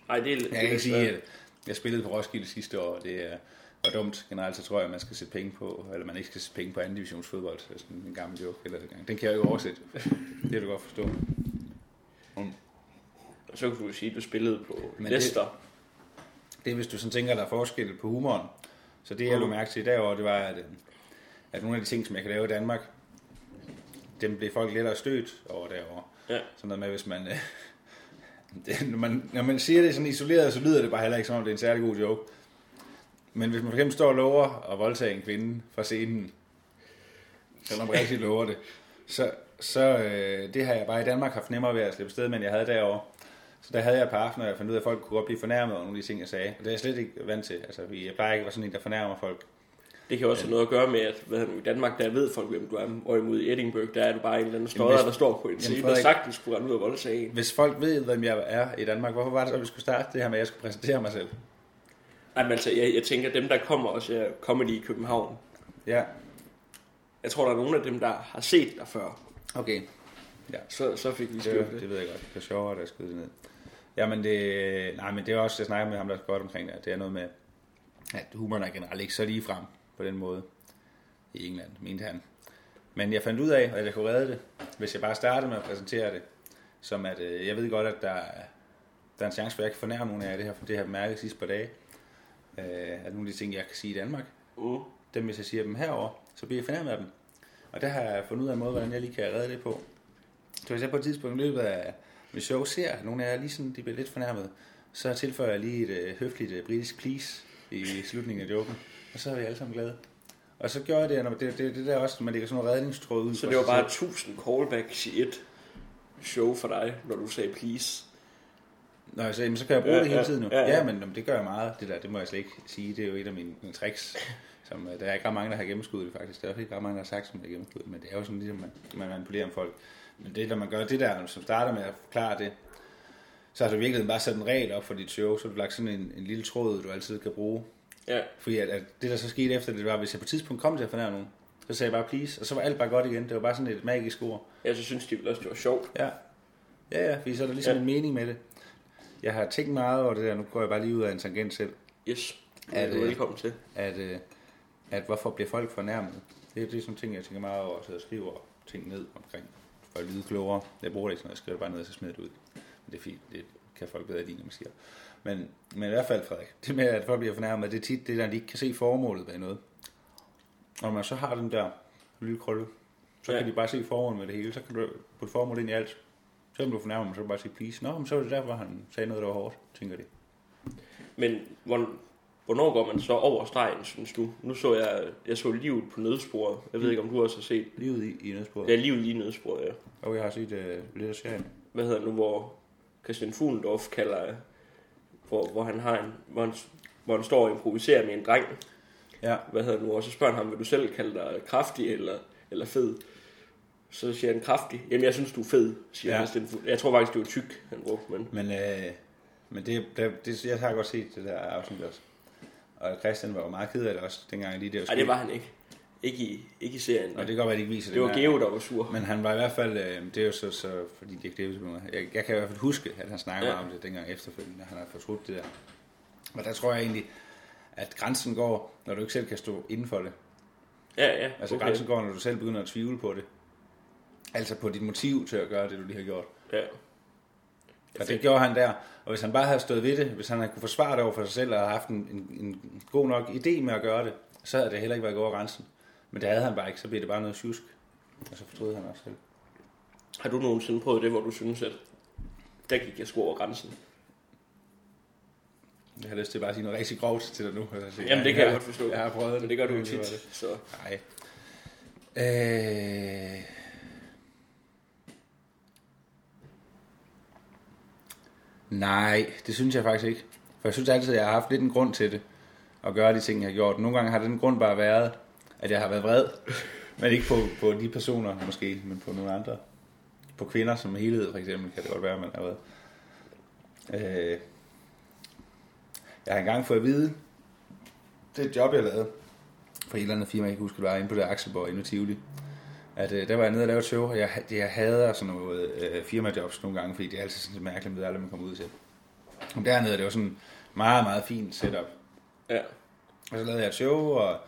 Nej, det er, Jeg kan ikke sige, at jeg spillede på Roskilde sidste år, og det er var dumt. Generelt så tror jeg, at man skal sætte penge på, eller man ikke skal sætte penge på anden divisionsfodbold. Det er sådan en gammel joke. Eller. Den kan jeg jo ikke oversætte. Det kan du godt forstå. Og så kan du sige, at du spillede på Men Leicester. Det er, hvis du sådan tænker, der er forskel på humoren. Så det, jeg lå mærke til derovre, det var, at, øh, at nogle af de ting, som jeg kan lave i Danmark, dem blev folk lettere stødt over derovre. Ja. Sådan noget med, hvis man... øh, det, når, man når man siger det sådan isoleret, så lyder det bare heller ikke som om, det er en særlig god joke. Men hvis man for eksempel står og lover at voldtage en kvinde fra scenen, eller man rigtig lover det, så, så øh, det har jeg bare i Danmark haft nemmere ved at slippe sted, men jeg havde derovre. Så der havde jeg et par aftener, og jeg fandt ud af, at folk kunne godt blive fornærmet over nogle af de ting, jeg sagde. Og det er jeg slet ikke vant til. Altså, jeg plejer ikke at være sådan en, der fornærmer folk. Det kan også have noget at gøre med, at hvad det, i Danmark, der ved folk, hvem du er. Hvorimod i Edinburgh, der er du bare en eller anden hvis- der står på en scene, der sagtens skulle rende ud og voldtage en. Hvis folk ved, hvem jeg er i Danmark, hvorfor var det så, at vi skulle starte det her med, at jeg skulle præsentere mig selv? Ej, men altså, jeg, jeg tænker, dem, der kommer også er comedy i København. Ja, Jeg tror, der er nogle af dem, der har set dig før. okay. Så, så fik vi styr det, det. ved jeg godt. Det er sjovere, at skyde det ned. Jamen det, nej, men det er også, jeg snakker med ham, der er godt omkring det. Det er noget med, at humoren er generelt ikke så lige frem på den måde i England, mente han. Men jeg fandt ud af, at jeg kunne redde det, hvis jeg bare startede med at præsentere det, som at øh, jeg ved godt, at der, er- der er en chance for, at jeg kan fornærme nogle af jer. Det her, for det har mærket sidste par dage. Øh, at nogle af de ting, jeg kan sige i Danmark, Mm. dem hvis jeg siger dem herover, så bliver jeg fornærmet af dem. Og der har jeg fundet ud af en måde, hvordan jeg lige kan redde det på. Så hvis jeg på et tidspunkt i løbet af mit show ser, at nogle af jer lige sådan, de bliver lidt fornærmet, så tilføjer jeg lige et øh, høfligt øh, britisk please i slutningen af joken. Og så er vi alle sammen glade. Og så gjorde jeg det, når det, det, det der også, man lægger sådan nogle redningstråd ud. Så det var bare selv. 1000 callbacks i et show for dig, når du sagde please. Nå, så, jamen, så kan jeg bruge Ja, det hele ja, tiden nu. ja, Ja, ja. men jamen, det gør jeg meget. Det der, det må jeg slet ikke sige. Det er jo et af mine, mine tricks. Som, øh, der er ikke ret mange, der har gennemskuddet det faktisk. Der er også ikke ret mange, der har sagt, som er gennemskuddet. Men det er jo sådan ligesom, man, man manipulerer om folk. Men det, når man gør det der, som starter med at forklare det, så har du virkelig bare sat en regel op for dit show, så har du lagt sådan en, en lille tråd, du altid kan bruge. Ja, Fordi at, at det, der så skete efter det, var, hvis jeg på et tidspunkt kom til at fornærme nogen, så sagde jeg bare please, og så var alt bare godt igen. Det var bare sådan et magisk ord. jeg så synes de vel også, det var sjovt. Ja. Ja, ja, fordi så er der ligesom Ja. ja. en mening med det. Jeg har tænkt meget over det der, nu går jeg bare lige ud af en tangent selv, Yes, Er er det- velkommen til. at, øh, at hvorfor bliver folk fornærmet? Det, det er sådan ting, jeg tænker meget over, så jeg skriver ting ned omkring, at lyde klogere. Jeg bruger det ikke sådan, jeg skriver det bare ned, og så smider det ud. Men det er fint, det kan folk bedre lide, når man siger. Men, men i hvert fald, Frederik, det med, at folk bliver fornærmet, det er tit det der, de ikke kan se formålet bag noget. Og når man så har den der lille krølle, så Ja. kan de bare se formålet med det hele, så kan du putte formålet ind i alt. Selvom du fornærmer mig, så kan du bare sige please. Nå, men så var det derfor, han sagde noget, der var hårdt, tænker de. Men hvor, hvornår går man så over stregen, synes du? Nu så jeg, jeg så livet på nødsporet. Jeg ved ikke, om du også har set. Livet i, i nødsporet. Ja, livet lige nødsporet, ja. Og jeg har set uh, lidt af serien. Hvad hedder det nu, hvor Christian Fuglendorf kalder, hvor, hvor han har en, hvor han, hvor han står og improviserer med en dreng. Ja, Hvad hedder det nu, og så spørger han ham, vil du selv kalde dig kraftig eller, eller fed? Så siger han kraftig. Jamen, jeg synes, du er fed, siger. Ja. Christian Fuglendorf. Jeg tror faktisk, det var tyk, han brugte, men... men, øh, men det, det, det, jeg har godt set det der afsnit også. Og Christian var jo meget ked af det også, dengang lige det var Nej, det var han ikke. Ikke i, ikke i serien. Og det kan godt være, at de ikke viser det var der. Geo, der var sur. Men han var i hvert fald, øh, det er jo så, så fordi det er det, jeg, jeg kan i hvert fald huske, at han snakker Ja. om det dengang efterfølgende, han har fortrudt det der. Og der tror jeg egentlig, at grænsen går, når du ikke selv kan stå inden for det. Ja, ja. Altså okay. grænsen går, når du selv begynder at tvivle på det. Altså på dit motiv til at gøre det, du lige har gjort. Ja. Og det gjorde han der. Og hvis han bare havde stået ved det, hvis han havde kunne forsvare det over for sig selv, og havde haft en, en, en god nok idé med at gøre det, så havde det heller ikke været over grænsen. Men det havde han bare ikke, så blev det bare noget tjusk. Og så fortrød han også selv. Har du nogensinde prøvet det, hvor du synes, at der gik jeg sgu over grænsen? Jeg har lyst til bare at sige noget rigtig grovt til dig nu. Altså, Jamen, det kan jeg, godt forstå. Jeg har prøvet det. Men det gør du jo tit. det. Så. Nej. Øh... Nej, det synes jeg faktisk ikke. For jeg synes altid, at jeg har haft lidt en grund til det. At gøre de ting, jeg har gjort. Nogle gange har den grund bare været, at jeg har været vred. Men ikke på, på de personer måske, men på nogle andre. På kvinder som helhed for eksempel, kan det godt være, man har været. Øh... Jeg har engang fået at vide, det job, jeg lavede, for et eller andet firma, jeg kan huske, det var inde på det Akselborg inde i Tivoli. At øh, der var jeg nede og lavede et show, og jeg, jeg hader sådan noget øh, firmajobs nogle gange, fordi det er altid sådan lidt mærkeligt, med aldrig man kommer ud til. Og dernede, det var sådan meget, meget fint setup. Ja. Og så lavede jeg et show, og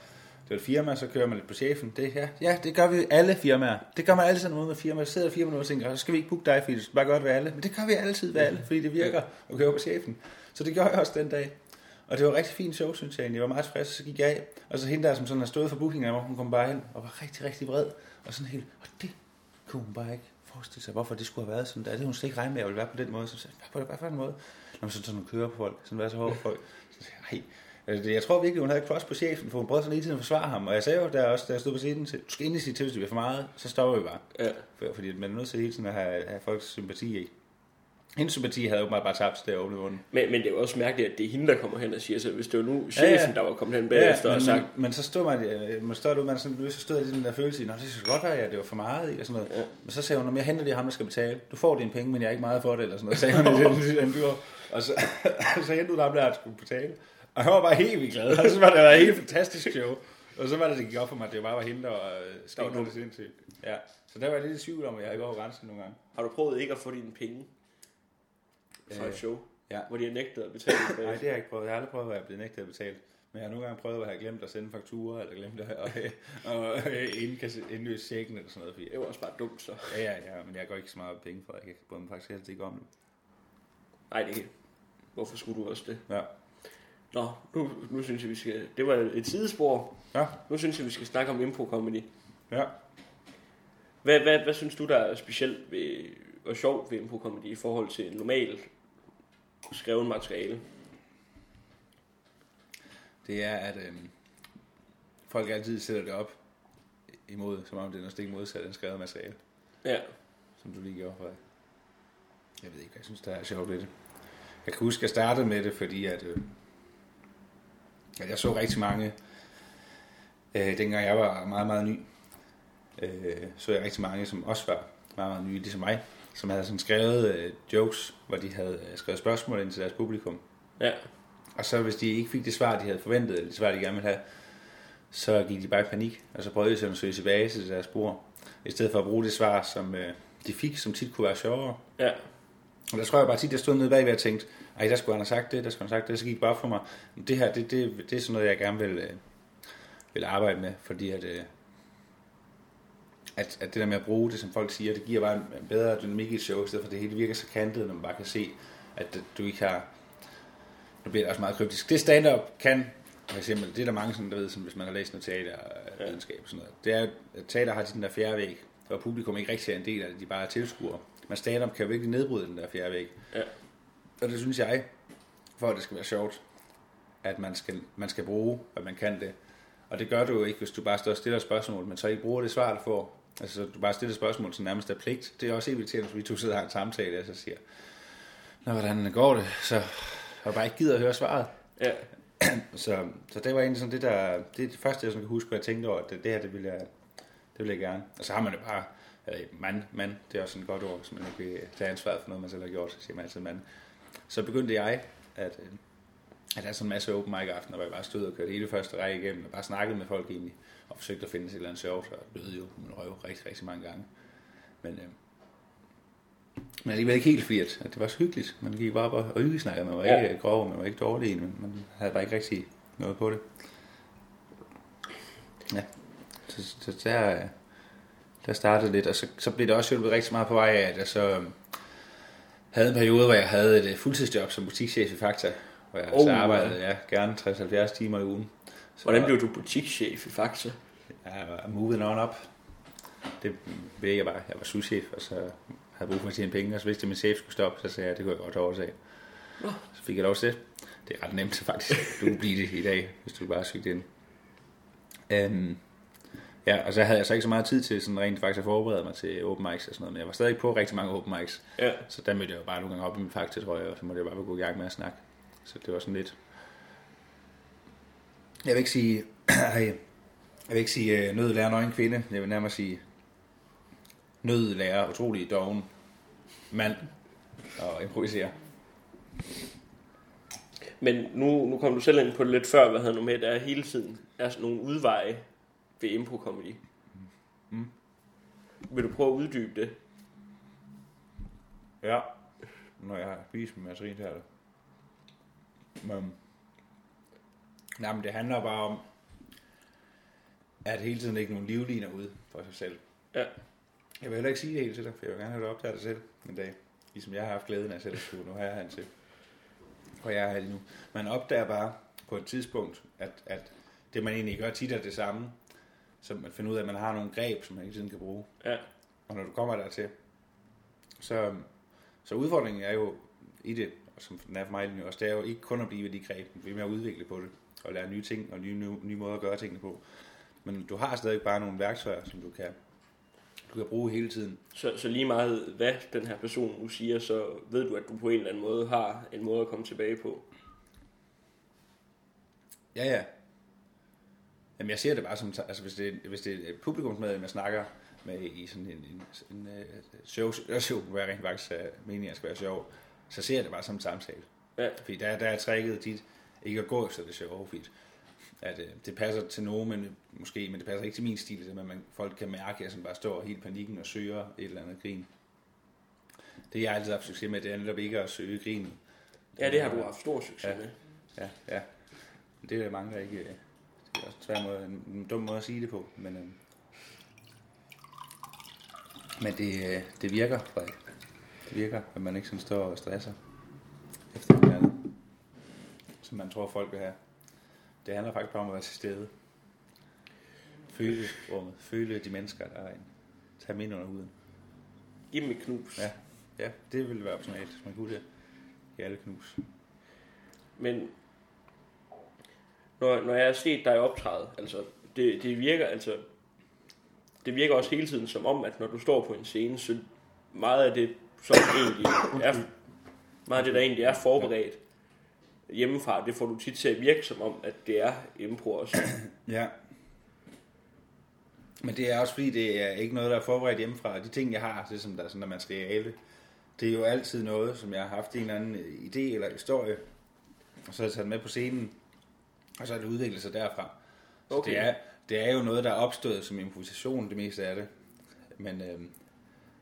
det var et firma, så kører man lidt på chefen. Det, ja, ja, det gør vi alle firmaer. Det gør man altid noget med firmaer. Så sidder firmaer og tænker, så skal vi ikke booke dig, fordi du skal bare det ved alle. Men det gør vi altid ved alle, fordi det virker at køre på chefen. Så det gjorde jeg også den dag. Og det var rigtig fint show, synes jeg. Jeg var meget tilfreds, så gik jeg af. Og så hende der, som sådan har stået for bookingen, hun kom bare hen og var rigtig, rigtig vred. Og sådan helt, og det kunne hun bare ikke forestille sig, hvorfor det skulle have været sådan der. Det hun slet ikke regnet med, at jeg ville være på den måde. Så sagde jeg, hvad på den måde? Når man sådan, sådan kører på folk, sådan være så hård på folk. Så sagde jeg, Altså, jeg tror virkelig, hun havde cross på chefen, for hun prøvede sådan hele tiden at forsvare ham. Og jeg sagde jo der også, da jeg stod på scenen, til, du skal endelig sige til, hvis det bliver for meget, så stopper vi bare. Ja. For, fordi man er nødt til hele tiden at have, have folks sympati i. Hendes sympati havde jo bare, tabt, da jeg åbnede munden. Men, men det er jo også mærkeligt, at det er hende, der kommer hen og siger, så hvis det var nu Ja, chefen, ja. der var kommet hen bagefter men, og sagt, men, men, så stod man, øh, man stod ud, man sådan, så stod der den der følelse i, det skulle godt være, at det var for meget, og sådan noget. Ja. Men så sagde hun, "Nå, jeg henter det ham, der skal betale. Du får dine penge, men jeg er ikke meget for det, eller sådan noget, sagde hun i den, dyr. Og så, så hentede ham der, der skulle betale. Og han var bare helt vildt glad. Og så var det var et helt fantastisk show. Og så var det, det gik op for mig, at det bare var hende, der var øh, skægt det sindssygt. Ja. Så der var jeg lidt i tvivl om, at jeg gået over grænsen nogle gange. har du prøvet ikke at få dine penge fra et Øh, show, ja. hvor de har nægtet at betale Nej, det har jeg ikke prøvet. Jeg har aldrig prøvet, at er blevet nægtet at betale. Men jeg har nogle gange prøvet at have glemt at sende fakturer, eller glemt at og, og indkasse, indløse checken eller sådan noget. Fordi, Det var også bare dumt, så. ja, ja, ja, men jeg går ikke så meget penge for, jeg bryder mig faktisk helst ikke om det. Nej, det er Hvorfor skulle du også det? Ja. Nå, nu, nu synes jeg, vi skal... Det var et sidespor. Ja. Nu synes jeg, vi skal snakke om impro-comedy. Ja. Hvad, hvad, hvad synes du, der er specielt ved, og sjovt ved impro-comedy i forhold til en normal skrevet materiale? Det er, at øhm, folk altid sætter det op imod, som om det er noget stik modsat end skrevet materiale, Ja, som du lige gjorde for. Jeg ved ikke, jeg synes, der er sjovt ved det. Jeg kan huske, at jeg startede med det, fordi at, øh, at jeg så rigtig mange, øh, dengang jeg var meget, meget ny, øh, så jeg rigtig mange, som også var meget, meget nye, ligesom mig, som havde sådan skrevet øh, jokes, hvor de havde øh, skrevet spørgsmål ind til deres publikum. ja, Og så hvis de ikke fik det svar, de havde forventet, eller det svar, de gerne ville have, så gik de bare i panik, og så prøvede de sådan at søge tilbage til deres spor, i stedet for at bruge det svar, som øh, de fik, som tit kunne være sjovere. ja, Og der tror jeg bare tit, jeg stod nede bagved og tænkte, ej, der skulle han have sagt det, der skulle han have sagt det, så gik det bare for mig. Det her, det, det, det er sådan noget, jeg gerne vil, øh, vil arbejde med, fordi at, øh, at, at det der med at bruge det, som folk siger, det giver bare en bedre dynamik i et show, i stedet for det hele virker så kantet, når man bare kan se, at du ikke har... Nu bliver det også meget kryptisk. Det stand-up kan, for eksempel, det er der mange, sådan, der ved, som hvis man har læst noget teater og videnskab og sådan noget, det er, at teater har den der fjerde væg, hvor publikum ikke rigtig er en del af det, de bare er tilskuere. Men stand-up kan jo virkelig nedbryde den der fjerde væg. ja, Og det synes jeg, for at det skal være sjovt, at man skal, man skal bruge, at man kan det. Og det gør du jo ikke, hvis du bare står og stiller spørgsmål, men så ikke bruger det svar, du får. Altså, du bare stiller spørgsmål, som nærmest er pligt. Det er også irriterende, hvis vi to sidder og har en samtale, og så siger, Nå, hvordan går det? Så og bare ikke gider at høre svaret. ja, Så, så det var egentlig sådan det der, det er det første, jeg sådan kan huske, hvad jeg tænkte over, at det, det her, det ville jeg, det ville jeg gerne. Og så har man det bare, eller mand, mand, det er også et godt ord, hvis man ikke vil tage ansvaret for noget, man selv har gjort, så siger man altid mand. Så begyndte jeg, at, øh, at der er sådan en masse open mic aftener, hvor jeg bare stod og kørte hele første række igennem, og bare snakkede med folk egentlig, og forsøgte at finde et eller andet sjovt, og døde jo min røv rigtig, rigtig mange gange. Men, øh, men alligevel ikke helt, fordi at, det var så hyggeligt. Man gik bare op og, hyggesnakkede, man var Ja. ikke grov, man var ikke dårlig, men man havde bare ikke rigtig noget på det. Ja, så, så der, øh, der startede lidt, og så, så blev det også hjulpet rigtig meget på vej af, at jeg så, havde en periode, hvor jeg havde et øh, fuldtidsjob som butikschef i Fakta, hvor jeg oh, så arbejdede ja, gerne 60-70 timer i ugen. Så Hvordan blev du butikschef i Faxe? Jeg var moving on up. Det ved jeg bare. Jeg var souschef, og så havde jeg brug for at tjene penge, og så vidste jeg, at min chef skulle stoppe, så sagde jeg, det kunne jeg godt overtage. Nå. Så fik jeg lov til det. Det er ret nemt faktisk. Du kan blive det i dag, hvis du bare sygt ind. Um, ja, og så havde jeg så ikke så meget tid til sådan rent faktisk at forberede mig til open mics og sådan noget, men jeg var stadig på rigtig mange open mics. Ja. Så der mødte jeg jo bare nogle gange op i min fakta, tror jeg, og så måtte jeg bare gå i gang med at snakke. Så det var sådan lidt... Jeg vil ikke sige... Jeg vil ikke sige øh, nød lærer nøgen kvinde. Jeg vil nærmere sige nød lærer utrolig doven mand og improvisere. Men nu, nu kom du selv ind på det lidt før, hvad havde nu med, der er hele tiden er sådan nogle udveje ved impro-comedy. Mm. Vil du prøve at uddybe det? Ja, når jeg har spist med Mads her. Men, nej, men det handler bare om, at hele tiden ikke nogen livliner ud for sig selv. Ja. Jeg vil heller ikke sige det helt til dig, for jeg vil gerne have det op til dig selv en dag. Ligesom jeg har haft glæden af selv at skulle. Nu har jeg han til. Og jeg er her lige nu. Man opdager bare på et tidspunkt, at, at det man egentlig gør tit er det samme. Så man finder ud af, at man har nogle greb, som man hele tiden kan bruge. Ja. Og når du kommer dertil, så, så udfordringen er jo i det, og som den er for mig også, det er jo ikke kun at blive ved de greb, men blive med at udvikle på det, og lære nye ting og nye, nye, nye måder at gøre tingene på. Men du har stadig bare nogle værktøjer, som du kan, du kan bruge hele tiden. Så, så lige meget hvad den her person nu siger, så ved du, at du på en eller anden måde har en måde at komme tilbage på. Ja, ja. Jamen, jeg ser det bare som, altså hvis det, hvis det er et publikumsmedlem, jeg snakker med i sådan en, en, en, en show, show, hvor jeg rent faktisk er meningen, at jeg skal være sjov, så ser jeg det bare som en samtale. Ja. Fordi der, der er trækket dit ikke at gå efter det sjove, fordi at øh, det passer til nogen, men måske, men det passer ikke til min stil, det, at man, folk kan mærke, at jeg sådan bare står helt panikken og søger et eller andet grin. Det jeg altid haft succes med, det er netop ikke at søge grin. Ja, det har du haft stor succes Ja. med. Ja, ja. Det er der mange, der ikke... øh, Det er også svær måde, en, en dum måde at sige det på, men... Øh, men det, øh, det virker, Frederik. Det virker, at man ikke sådan står og stresser som man tror, folk vil have. Det handler faktisk bare om at være til stede. Føle rummet. Føle de mennesker, der er en. Tag dem ind under huden. Giv dem et knus. Ja, ja det ville være optimalt, hvis man kunne det. I alle knus. Men når, når jeg har set dig optræde, altså det, det virker altså det virker også hele tiden som om, at når du står på en scene, så meget af det, som egentlig er, meget af det, der egentlig er forberedt hjemmefra, det får du tit til at virke som om, at det er impro også. Ja. Men det er også fordi, det er ikke noget, der er forberedt hjemmefra. De ting, jeg har, det som der er sådan der materiale, det er jo altid noget, som jeg har haft en eller anden idé eller historie, og så har jeg taget med på scenen, og så har det udviklet sig derfra. Så Okay. det, er, det er jo noget, der er opstået som improvisation, det meste af det. Men, øhm,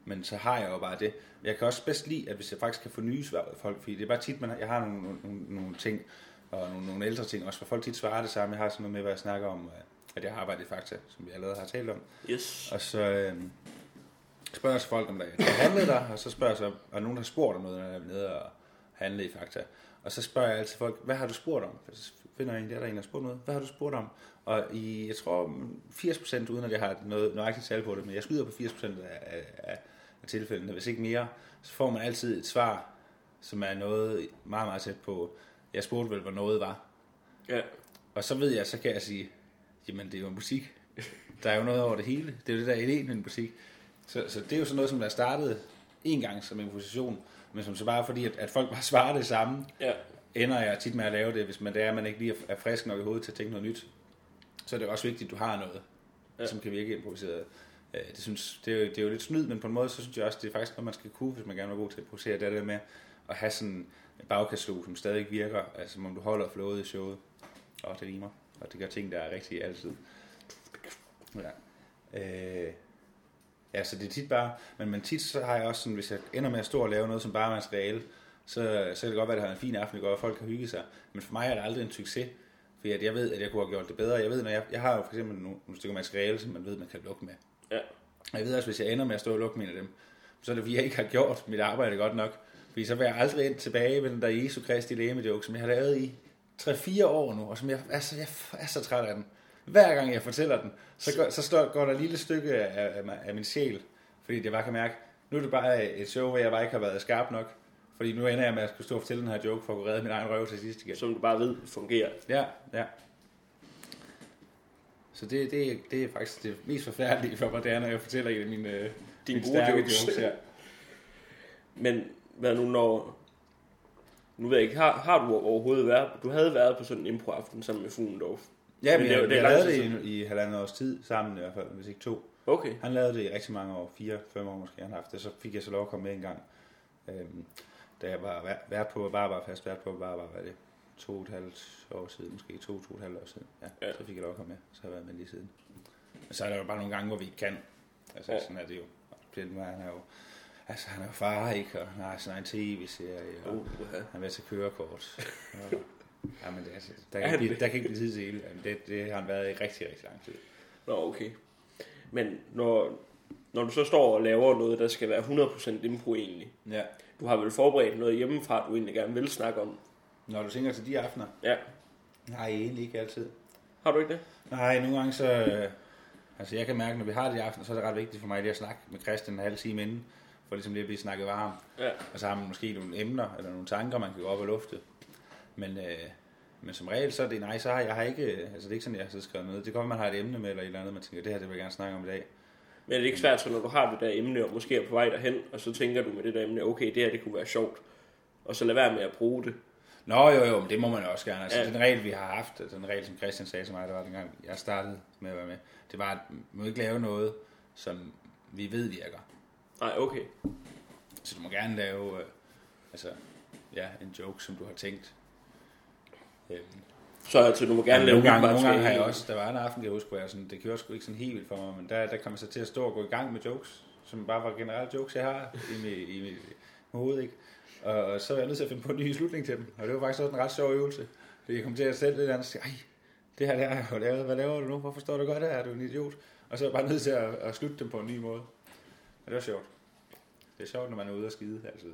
men så har jeg jo bare det. Jeg kan også bedst lide, at hvis jeg faktisk kan forny folk, fordi det er bare tit, man, jeg har nogle, nogle, nogle, ting, og nogle, nogle ældre ting også, hvor folk tit svarer det samme. Jeg har sådan noget med, hvad jeg snakker om, øh, at jeg har arbejdet i Fakta, som vi allerede har talt om. Yes. Og så øh, spørger jeg så folk, om der er handlet der, og så spørger jeg så, der nogen, der har spurgt om noget, når jeg er nede og handle i Fakta. Og så spørger jeg altid folk, hvad har du spurgt om? Så finder jeg en, der er der en, der har spurgt noget. Hvad har du spurgt om? Og i, jeg tror, 80% uden at jeg har noget nøjagtigt tal på det, men jeg skyder på 80% af, af, af, af tilfældene, hvis ikke mere, så får man altid et svar, som er noget meget, meget tæt på, jeg spurgte vel, hvor noget var. Ja. Og så ved jeg, så kan jeg sige, jamen det er jo butik. Der er jo noget over det hele. Det er jo det der er ideen med butik. Så, så det er jo sådan noget, som der startede en gang som improvisation, men som så bare fordi, at, at folk bare svarer det samme, Ja. ender jeg tit med at lave det, hvis man, det er, at man ikke lige er- frisk nok i hovedet til at tænke noget nyt. Så er det også vigtigt, at du har noget, ja. som kan virke improviseret. Øh, det, synes, det, er jo, det er jo lidt snyd, men på en måde, så synes jeg også, det er faktisk noget, man skal kunne, hvis man gerne vil god til at producere Det der med at have sådan en bagkatalog, som stadig virker, altså som om du holder flowet i showet. Og det rimer, og det gør ting, der er rigtige altid. Ja. Øh, ja, så det er tit bare, men, men tit så har jeg også sådan, hvis jeg ender med at stå og lave noget som bare er materiale, så, så kan det godt være, at det har en fin aften i går, og folk har hygget sig. Men for mig er det aldrig en succes, fordi at jeg ved, at jeg kunne have gjort det bedre. Jeg ved, når jeg, jeg har jo for eksempel nogle, nogle stykker materiale, som man ved, man kan lukke med. Ja. Og jeg ved også, hvis jeg ender med at stå og lukke med en af dem, så er det, fordi jeg ikke har gjort mit arbejde godt nok. Fordi så var jeg aldrig ind tilbage ved den der Jesu Kristi læme joke, som jeg har lavet i 3-4 år nu, og som jeg, altså, jeg er så træt af den. Hver gang jeg fortæller den, så går, så står, går der et lille stykke af, af, af min sjæl, fordi jeg bare kan mærke, nu er det bare et show, hvor jeg bare ikke har været skarp nok. Fordi nu ender jeg med at skulle stå og fortælle den her joke for at kunne redde min egen røv til sidst igen. Som du bare ved fungerer. Ja, ja. Så det, det, det er faktisk det mest forfærdelige for mig, det er, når jeg fortæller en af mine, øh, Dine mine gode jokes. jokes. Ja. Men hvad nu når... Nu ved jeg ikke, har, har du overhovedet været... Du havde været på sådan en improaften sammen med Fuglendorf. Ja, men, Men det jeg, det jeg lavede det i, i halvandet års tid sammen i hvert fald, hvis ikke to. Okay. Han lavede det i rigtig mange år, fire, fem år måske han har haft det, så fik jeg så lov at komme med en gang. Øhm, da jeg var vært- på Barbar, fast vært på Barbar, hvad er det? To og et halvt år siden, måske to, to og et halvt år siden. Ja, Ja. så fik jeg lov at komme med, så har jeg været med lige siden. Men så er der jo bare nogle gange, hvor vi ikke kan. Altså, Ja. sådan er det jo. Blind han er jo, altså han er jo far, ikke? Og han har sin egen tv-serie, og Uh, ja. han vil til kørekort. Og, ja, men det, er altså, der, Er kan blive- der kan ikke blive tid til hele. Det, det har han været i rigtig, rigtig lang tid. Nå, okay. Men når, når du så står og laver noget, der skal være 100% impro egentlig, Ja. du har vel forberedt noget hjemmefra, du egentlig gerne vil snakke om. Når du tænker til de aftener? Ja. Nej, egentlig ikke altid. Har du ikke det? Nej, nogle gange så... Øh, altså jeg kan mærke, når vi har det i aften, så er det ret vigtigt for mig lige at snakke med Christian en halv time inden, for ligesom lige at blive snakket varm. Ja. Og så har man måske nogle emner eller nogle tanker, man kan gå op og lufte. Men, øh, men som regel, så er det nej, så har jeg har ikke, øh, altså det er ikke sådan, jeg har skrevet noget. Det kan godt, man har et emne med, eller et eller andet, man tænker, det her det vil jeg gerne snakke om i dag. Men er det ikke svært, så når du har det der emne, og måske er på vej derhen, og så tænker du med det der emne, okay, det her det kunne være sjovt, og så lad være med at bruge det. Nå jo jo, men det må man også gerne. Altså, Ja. ja. Den regel, vi har haft, den regel, som Christian sagde til mig, der var dengang, jeg startede med at være med, det var, at vi må ikke lave noget, som vi ved virker. Nej, okay. Så du må gerne lave øh, altså, ja, en joke, som du har tænkt. Øhm, Så altså, du må gerne lave nogle, gange, nogle gange har jeg også, der var en aften, jeg huske, hvor jeg sådan, det kører sgu ikke sådan helt vildt for mig, men der, der kom jeg så til at stå og gå i gang med jokes, som bare var generelle jokes, jeg har i mit, i mit hoved, ikke? Og, og så var jeg nødt til at finde på en ny slutning til dem, og det var faktisk også en ret sjov øvelse. Fordi jeg kom til at sætte lidt andet og sige, ej, det her det har jeg lavet, hvad laver du nu? Hvorfor står du godt her? Er du en idiot? Og så er jeg bare nødt til at, at slutte dem på en ny måde. Men det var sjovt. Det er sjovt, når man er ude og skide altid.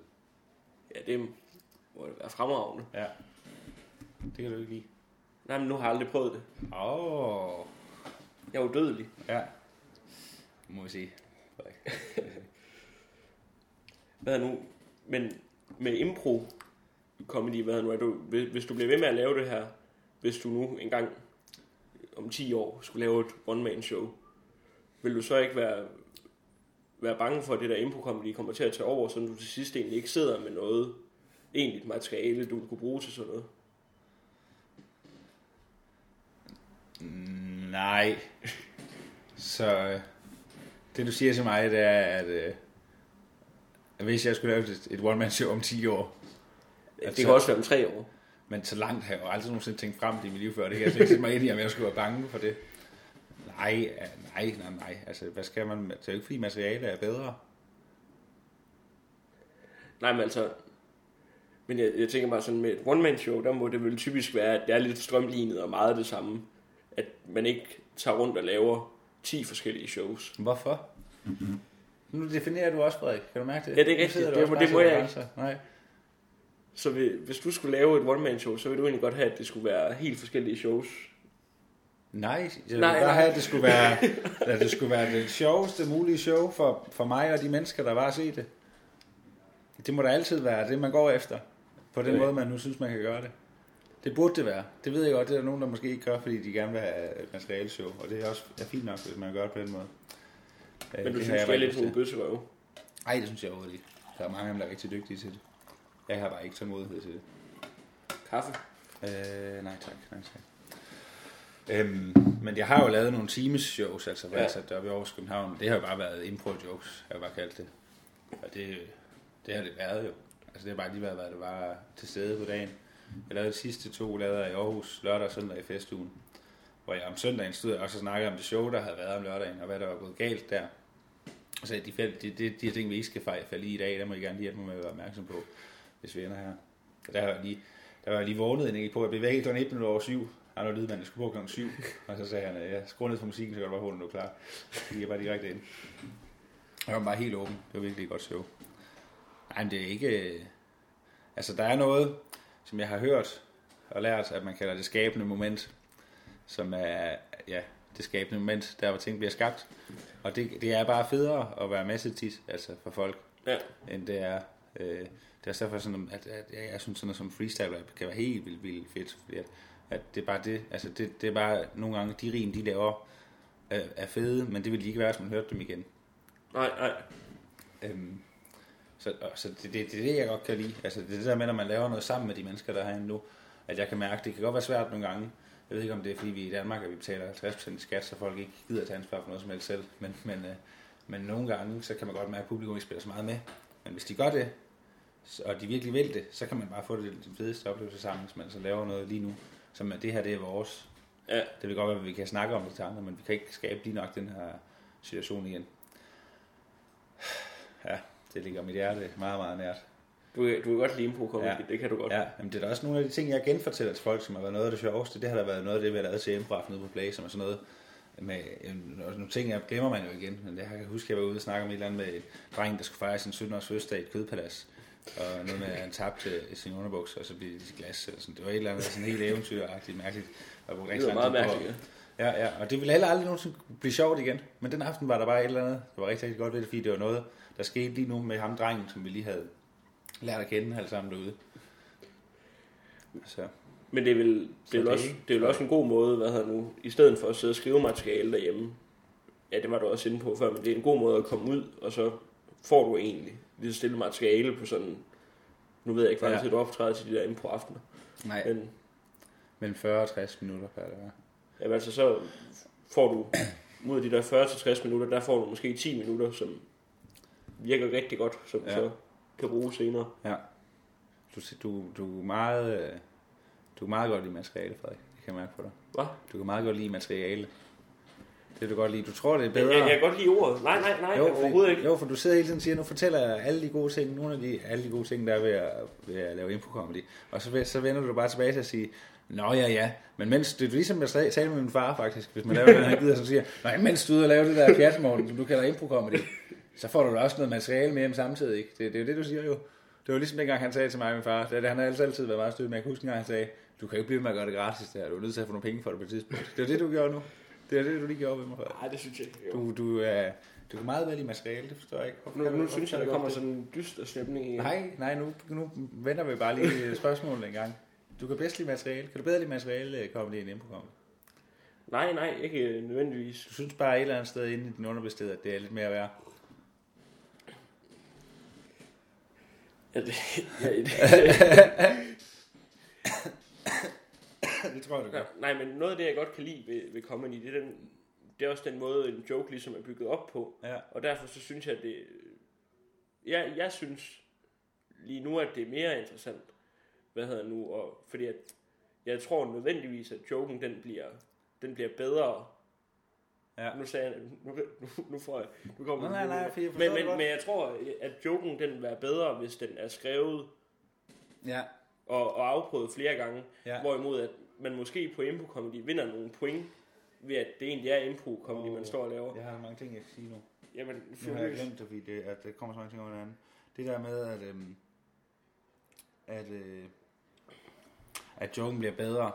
Ja, det må det være fremragende. Ja. Det kan du ikke lide. Nej, men nu har jeg aldrig prøvet det. Åh, oh, Jeg er udødelig. ja. Må vi. Frederik. Hvad er nu? Men med impro comedy, hvad nu? Er du, hvis du bliver ved med at lave det her, hvis du nu engang om 10 år skulle lave et one-man show, vil du så ikke være, være bange for, at det der impro comedy kommer til at tage over, så du til sidst egentlig ikke sidder med noget egentligt materiale, du kunne bruge til sådan noget? Mm, nej. Så øh, det du siger til mig, det er, at øh, hvis jeg skulle lave et, et one-man show om 10 år, Det kan også være om 3 år. men så langt har jeg jo aldrig nogensinde tænkt frem i mit liv før, det kan jeg slet ikke sætte mig ind i, om jeg skulle være bange for det. Nej, nej, nej, nej. Altså, hvad skal man? Det er jo ikke fordi materiale er bedre. Nej, men altså... Men jeg, jeg tænker bare sådan med et one-man-show, der må det vel typisk være, at det er lidt strømlignet og meget det samme. At man ikke tager rundt og laver 10 forskellige shows. Hvorfor? Nu definerer du også, Frederik. Kan du mærke det? Ja, det er rigtigt. Det også må- det må jeg grænser. Nej. Så vi- hvis du skulle lave et one-man-show, så ville du egentlig godt have, at det skulle være helt forskellige shows. Nej, jeg vil Nej, nej, bare nej. have, at det skulle være, at det skulle være det sjoveste mulige show for, for mig og de mennesker, der var at se det. Det må da altid være det, man går efter. På den Okay. måde, man nu synes, man kan gøre det. Det burde det være. Det ved jeg godt, det er der nogen, der måske ikke gør, fordi de gerne vil have et materialeshow. Og det er også er fint nok, hvis man gør det på den måde. Øh, Men du det synes, det er lidt nogle bøsserøve. Ej, det synes jeg overhovedet ikke. Der er mange af dem, der er rigtig dygtige til det. Jeg har bare ikke tålmodighed til det. Kaffe. Øh, nej tak, nej tak. Øhm, men jeg har jo lavet nogle teams shows, altså hvor ja. Jeg satte op i Aarhus København. Det har jo bare været impro jokes, har jeg bare kaldt det. Og det, det har det været jo. Altså det har bare lige været, hvad det var til stede på dagen. Jeg lavede de sidste to, jeg i Aarhus lørdag og søndag i festugen. Hvor jeg om søndagen stod og og snakkede om det show, der havde været om lørdagen, og hvad der var gået galt der. Så de, fæld- de, de, de her ting, vi ikke skal falde i i dag, der må I gerne lige hjælpe mig med at være opmærksom på, hvis vi ender her. Og der har jeg lige, der var jeg lige vågnet en jeg på. Jeg blev vækket kl. 1 minutter over 7. Han var lydmand, jeg skulle på kl. 7. Og så sagde han, at jeg skruer ned for musikken, så kan du bare holde, når klar. Så gik jeg bare direkte ind. Jeg var bare helt åben. Det var virkelig godt show. Nej, men det er ikke... Øh, altså der er noget, som jeg har hørt og lært, at man kalder det skabende moment, som er, ja, det skabende moment, der hvor ting bliver skabt. Og det, det er bare federe at være med til tit, altså for folk, Ja. end det er, øh, det er derfor sådan, at, at jeg, jeg synes sådan noget som freestyle rap kan være helt vildt, vildt fedt, fordi at, at det er bare det, altså det, det er bare nogle gange, de rim, de laver, er, er fede, men det ville de ikke være, hvis man hørte dem igen. Nej, nej. Øhm, så så det, det, det er det, jeg godt kan lide. Altså, det er det der med, når man laver noget sammen med de mennesker, der er herinde nu, at jeg kan mærke, det kan godt være svært nogle gange. Jeg ved ikke, om det er, fordi vi i Danmark, at vi betaler 50% i skat, så folk ikke gider tage ansvar for noget som helst selv. Men, men, øh, men nogle gange, så kan man godt mærke, at publikum ikke spiller så meget med. Men hvis de gør det, og de virkelig vil det, så kan man bare få det den fedeste oplevelse sammen, hvis man så laver noget lige nu, som at det her, det er vores. Ja. Det vil godt være, at vi kan snakke om det til andre, men vi kan ikke skabe lige nok den her situation igen. Ja, det ligger mit hjerte meget, meget nært. Du, du kan godt lide comedy, Ja. det kan du godt. Ja, men det er da også nogle af de ting, jeg genfortæller til folk, som har været noget af det sjoveste. Det har da været noget af det, vi har lavet til Embraft nede på Play, som er sådan noget med og nogle ting, jeg glemmer man jo igen. Men det jeg kan huske, jeg var ude og snakke om et eller andet med en dreng, der skulle fejre sin 17 års fødselsdag i et kødpalads. Og noget med, at han tabte sin underbuks, og så blev det til glas. Eller sådan. Det var et eller andet sådan helt eventyragtigt, mærkeligt. Og Det rigtig er lang meget på- mærkeligt. Ja, ja, og det ville heller aldrig nogensinde blive sjovt igen. Men den aften var der bare et eller andet, der var rigtig, rigtig godt ved det, fordi det var noget, der skete lige nu med ham drengen, som vi lige havde lært at kende alle sammen derude. Så, Men det er vel, det er vel, også, det er vel også en god måde, hvad hedder nu, i stedet for at sidde og skrive materiale derhjemme. Ja, det var du også inde på før, men det er en god måde at komme ud, og så får du egentlig lige så stille materiale på sådan, nu ved jeg ikke, hvor Ja. du optræder til de der impro aftener. nej, Men mellem 40 og 60 minutter per det jamen, altså, så får du ud af de der 40-60 minutter, der får du måske 10 minutter, som virker rigtig godt, som ja. så kan bruge senere. Ja. Du, du, du er meget, øh, du kan meget godt lide materiale, Frederik. Det kan jeg mærke på dig. Hvad? Du kan meget godt lide materiale. Det du godt lide. Du tror, det er Jeg, bedre. jeg, jeg kan godt lide ordet. Nej, nej, nej, jo, overhovedet for, ikke. jo, for du sidder hele tiden og siger, nu fortæller jeg alle de gode ting, nogle af de, alle de gode ting, der er ved at, ved at lave infocomedy. Og så, så vender du bare tilbage til at sige, Nå ja, ja, men mens, det er ligesom at tale med min far faktisk, hvis man laver det, han gider, som siger, nej, mens du er ude og lave det der pjattemorgen, som du kalder improcomedy, så får du da også noget materiale med hjem samtidig, ikke? Det, det er jo det, du siger jo. Det var ligesom dengang, han sagde til mig min far, det, han har altid, altid været meget stødt, men jeg kan huske gang, han sagde, du kan jo ikke blive med at gøre det gratis, der. du er nødt til at få nogle penge for det på et tidspunkt. Det er det, du gjorde nu. Det er det, du lige gjorde ved mig. Frederik. Nej, det synes jeg ikke. Du, du, er, du kan meget vel i materiale, det forstår jeg ikke. Hvorfor Nu, nu hvorfor synes jeg, der kommer det? sådan en dyster stemning i. Nej, nej, nu, nu vender vi bare lige spørgsmålet en gang. Du kan bedst lide materiale. Kan du bedre lide materiale øh, comedy end improgram? Nej, nej, ikke øh, nødvendigvis. Du synes bare et eller andet sted inde i din underbevidsthed, at det er lidt mere værd. Ja, det, ja, det, det tror jeg, du gør. nej, men noget af det, jeg godt kan lide ved, ved comedy, det er, den, det er også den måde, en joke ligesom er bygget op på. Ja. Og derfor så synes jeg, at det... Ja, jeg synes lige nu, at det er mere interessant. Hvad hedder nu? Og, fordi at jeg tror nødvendigvis, at joken den bliver, den bliver bedre. Ja. Nu sagde jeg, nu, nu, nu får jeg, nu kommer Nej, nej, nej, for jeg men, men, men jeg tror, at joken den vil være bedre, hvis den er skrevet Ja. og, og afprøvet flere gange. Ja. Hvorimod at man måske på impro comedy vinder nogle point ved at det egentlig er impro comedy, Åh, man står og laver. Jeg har mange ting, jeg kan sige nu. Jamen, Nu har jeg glemt det, fordi det, at der kommer så mange ting over hinanden. Det der med, at, øhm, at, øh, at joken bliver bedre,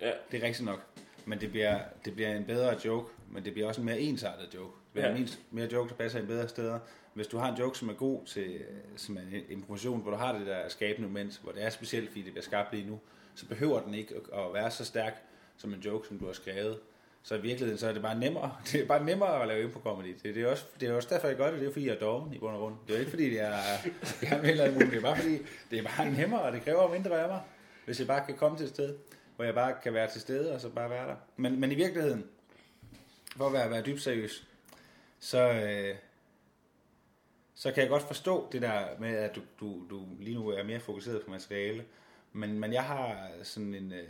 Ja. det er rigtigt nok. Men det bliver, det bliver en bedre joke, men det bliver også en mere ensartet joke. Det bliver Ja. mindst, mere joke, der passer i bedre steder. Hvis du har en joke, som er god til som er en improvisation, hvor du har det der skabende moment, hvor det er specielt, fordi det bliver skabt lige nu, så behøver den ikke at, være så stærk som en joke, som du har skrevet. Så i virkeligheden, så er det bare nemmere. Det er bare nemmere at lave impro comedy. Det, det, er også, det er også derfor, jeg gør det. Det er fordi, jeg er doven i bund og grund. Det er ikke fordi, jeg er, jeg vil eller muligt. Det er bare fordi, det er bare nemmere, og det kræver mindre af mig. Hvis jeg bare kan komme til et sted, hvor jeg bare kan være til stede, og så bare være der. Men, men i virkeligheden, for at være, være dybt seriøs, så, øh, så kan jeg godt forstå det der med, at du, du, du lige nu er mere fokuseret på materiale. Men, men jeg har sådan en, øh,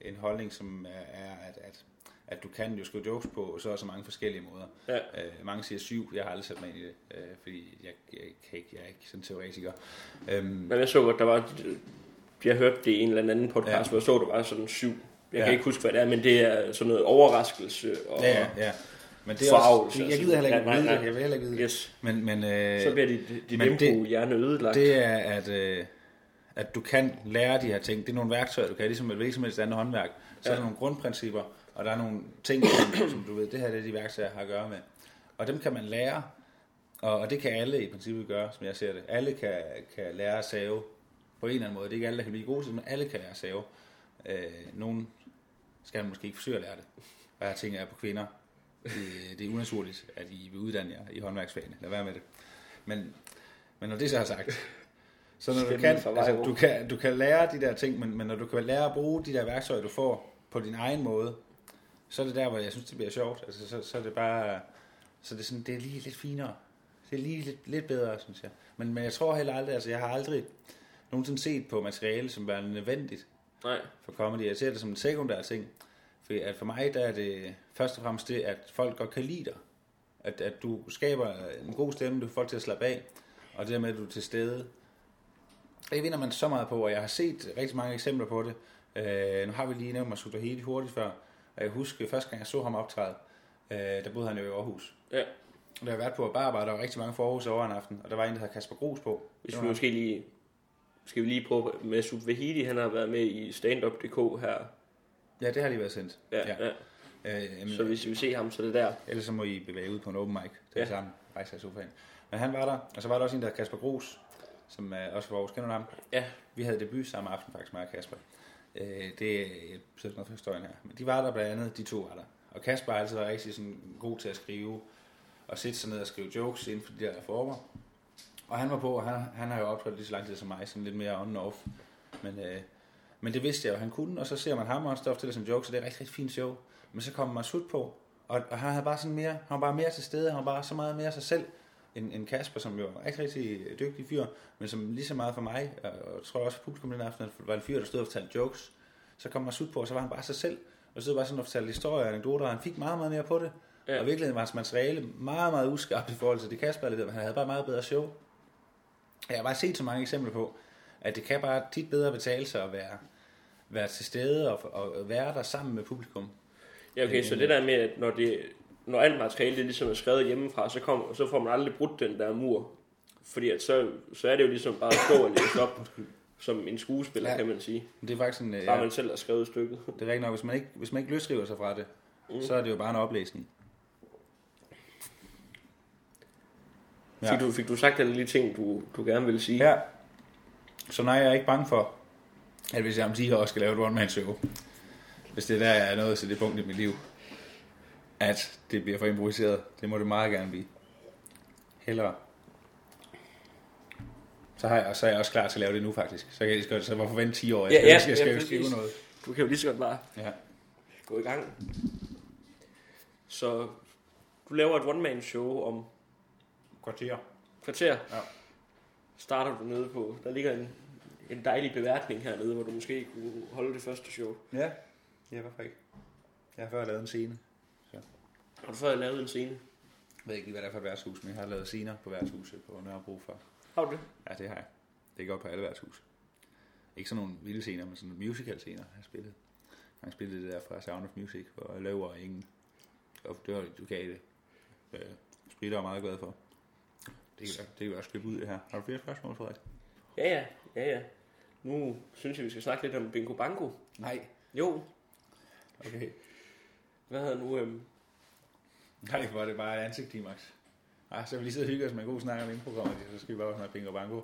en holdning, som er, at, at, at du kan jo skrive jokes på så og så mange forskellige måder. Ja. Øh, mange siger syv, jeg har aldrig sat mig ind i det, øh, fordi jeg, jeg, kan ikke, jeg er ikke sådan teoretiker. Øhm, Men jeg så godt, der var... Jeg hørte det i en eller anden podcast, Ja. hvor jeg så, der var sådan syv. Jeg ja. Kan ikke huske, hvad det er, men det er sådan noget overraskelse. Og, ja, ja. Men det er også, jeg gider heller ikke vide det. Jeg vil heller ikke vide det. Yes. Men, men, øh, Så bliver dit, dit men det- impro-hjerne ødelagt. det er, at, øh, at du kan lære de her ting. Det er nogle værktøjer, du kan, ligesom et hvilket som helst andet håndværk. Så ja. er der nogle grundprincipper, og der er nogle ting, som, som du ved, det her det er de værktøjer, jeg har at gøre med. Og dem kan man lære, og, og det kan alle i princippet gøre, som jeg ser det. Alle kan, kan lære at save på en eller anden måde. Det er ikke alle, der kan blive gode til det, men alle kan lære at save. Øh, nogen skal måske ikke forsøge at lære det. Og jeg tænker på kvinder. Det, det er unaturligt, at I vil uddanne jer i håndværksfagene. Lad være med det. Men, men når det så er sagt, så når du kan, altså, du kan, du kan lære de der ting, men, men når du kan lære at bruge de der værktøjer, du får på din egen måde, så er det der, hvor jeg synes, det bliver sjovt. Altså, så, så er det bare, så det er, sådan, det er lige lidt finere. Det er lige lidt, lidt bedre, synes jeg. Men, men jeg tror heller aldrig, altså jeg har aldrig nogensinde set på materiale, som er nødvendigt Nej. for comedy. Jeg ser det som en sekundær ting. For, at for mig der er det først og fremmest det, at folk godt kan lide dig. At, at du skaber en god stemme, du får folk til at slappe af, og det med, at du er til stede. Det vinder man så meget på, og jeg har set rigtig mange eksempler på det. Øh, nu har vi lige nævnt Masud helt hurtigt før, og jeg husker første gang, jeg så ham optræde, øh, der boede han jo i Aarhus. Ja. Og der har været på Barbar, der var rigtig mange forhus over en aften, og der var en, der hedder Kasper Gros på. Hvis vi måske lige, skal vi lige prøve med Subvahidi, han har været med i standup.dk her. Ja, det har lige været sendt. Ja, ja. ja. Øh, jamen, Så hvis vi ser ham, så er det der. Ellers så må I bevæge ud på en open mic. Det er Ja. sammen. Rejse i sofaen. Men han var der. Og så var der også en, der Kasper Gros, som er også fra Aarhus. Kender ham? Ja. Vi havde debut samme aften faktisk, mig og Kasper. Øh, det er sætter noget for historien her. Men de var der blandt andet, de to var der. Og Kasper har altid været rigtig sådan god til at skrive, og sætte sig ned og skrive jokes inden for de der former. Og han var på, og han, han har jo optrådt lige så lang tid som mig, sådan lidt mere on and off. Men, øh, men det vidste jeg jo, han kunne, og så ser man ham og stå til som joke, så det er et rigtig, rigtig fint show. Men så kommer Masud på, og, og han havde bare sådan mere, han var bare mere til stede, han var bare så meget mere sig selv, end, end Kasper, som jo er en rigtig, rigtig dygtig fyr, men som lige så meget for mig, og jeg tror også publikum den aften, var en fyr, der stod og fortalte jokes. Så kom Masud på, og så var han bare sig selv, og stod bare sådan og fortalte historier og anekdoter, og han fik meget, meget mere på det. Ja. Og virkelig var hans materiale meget, meget uskarpt i forhold til det Kasper han havde bare meget bedre show. Jeg har bare set så mange eksempler på, at det kan bare tit bedre betale sig at være, være til stede og, og være der sammen med publikum. Ja, okay, så det der med, at når, det, når alt materiale det ligesom er skrevet hjemmefra, så, kommer, så får man aldrig brudt den der mur. Fordi at så, så er det jo ligesom bare at stå og læse op som en skuespiller, ja. Kan man sige. Det er faktisk en, øh, Bare ja, man selv har skrevet stykket. det er rigtigt nok, hvis man ikke, hvis man ikke løsriver sig fra det, mm. så er det jo bare en oplæsning. Ja. Fik, du, fik du sagt alle de ting, du, du gerne ville sige? Ja. Så nej, jeg er ikke bange for, at hvis jeg om 10 år skal lave et one-man-show, hvis det der er noget til det punkt i mit liv, at det bliver for improviseret. Det må det meget gerne blive. Hellere. Så, har jeg, og så er jeg også klar til at lave det nu, faktisk. Så kan jeg lige så godt, så hvorfor vente 10 år? Jeg Ja, skal, ja, jeg skal, jeg skal ja, skrive noget. Du kan jo lige så godt bare Ja. gå i gang. Så du laver et one-man-show om Kvarter. kvarter. Ja. Starter du nede på, der ligger en, en dejlig beværtning hernede, hvor du måske kunne holde det første show. Ja. Ja, hvorfor ikke? Jeg har før lavet en scene. Har du før lavet en scene? Jeg ved ikke lige, hvad det er for et værtshus, men jeg har lavet scener på værtshuset på Nørrebro for. Har du det? Ja, det har jeg. Det er godt på alle værtshus. Ikke sådan nogle vilde scener, men sådan nogle musical scener har jeg spillet. Jeg har spillet det der fra Sound of Music, hvor Løver og Ingen. Og det var du gav det. Øh, Spritter er meget glad for. Det kan, det kan vi også klippe ud det her. Har du flere spørgsmål, Frederik? Ja, ja, ja, ja. Nu synes jeg, vi skal snakke lidt om Bingo Bango. Nej. Jo, Okay. hvad hedder nu? Øhm, Nej, hvor er det bare et ansigtklimaks. Ej, så vi lige sidde og hygge os med en god snak om inprogrammet, så skal vi bare snakke bingo bango.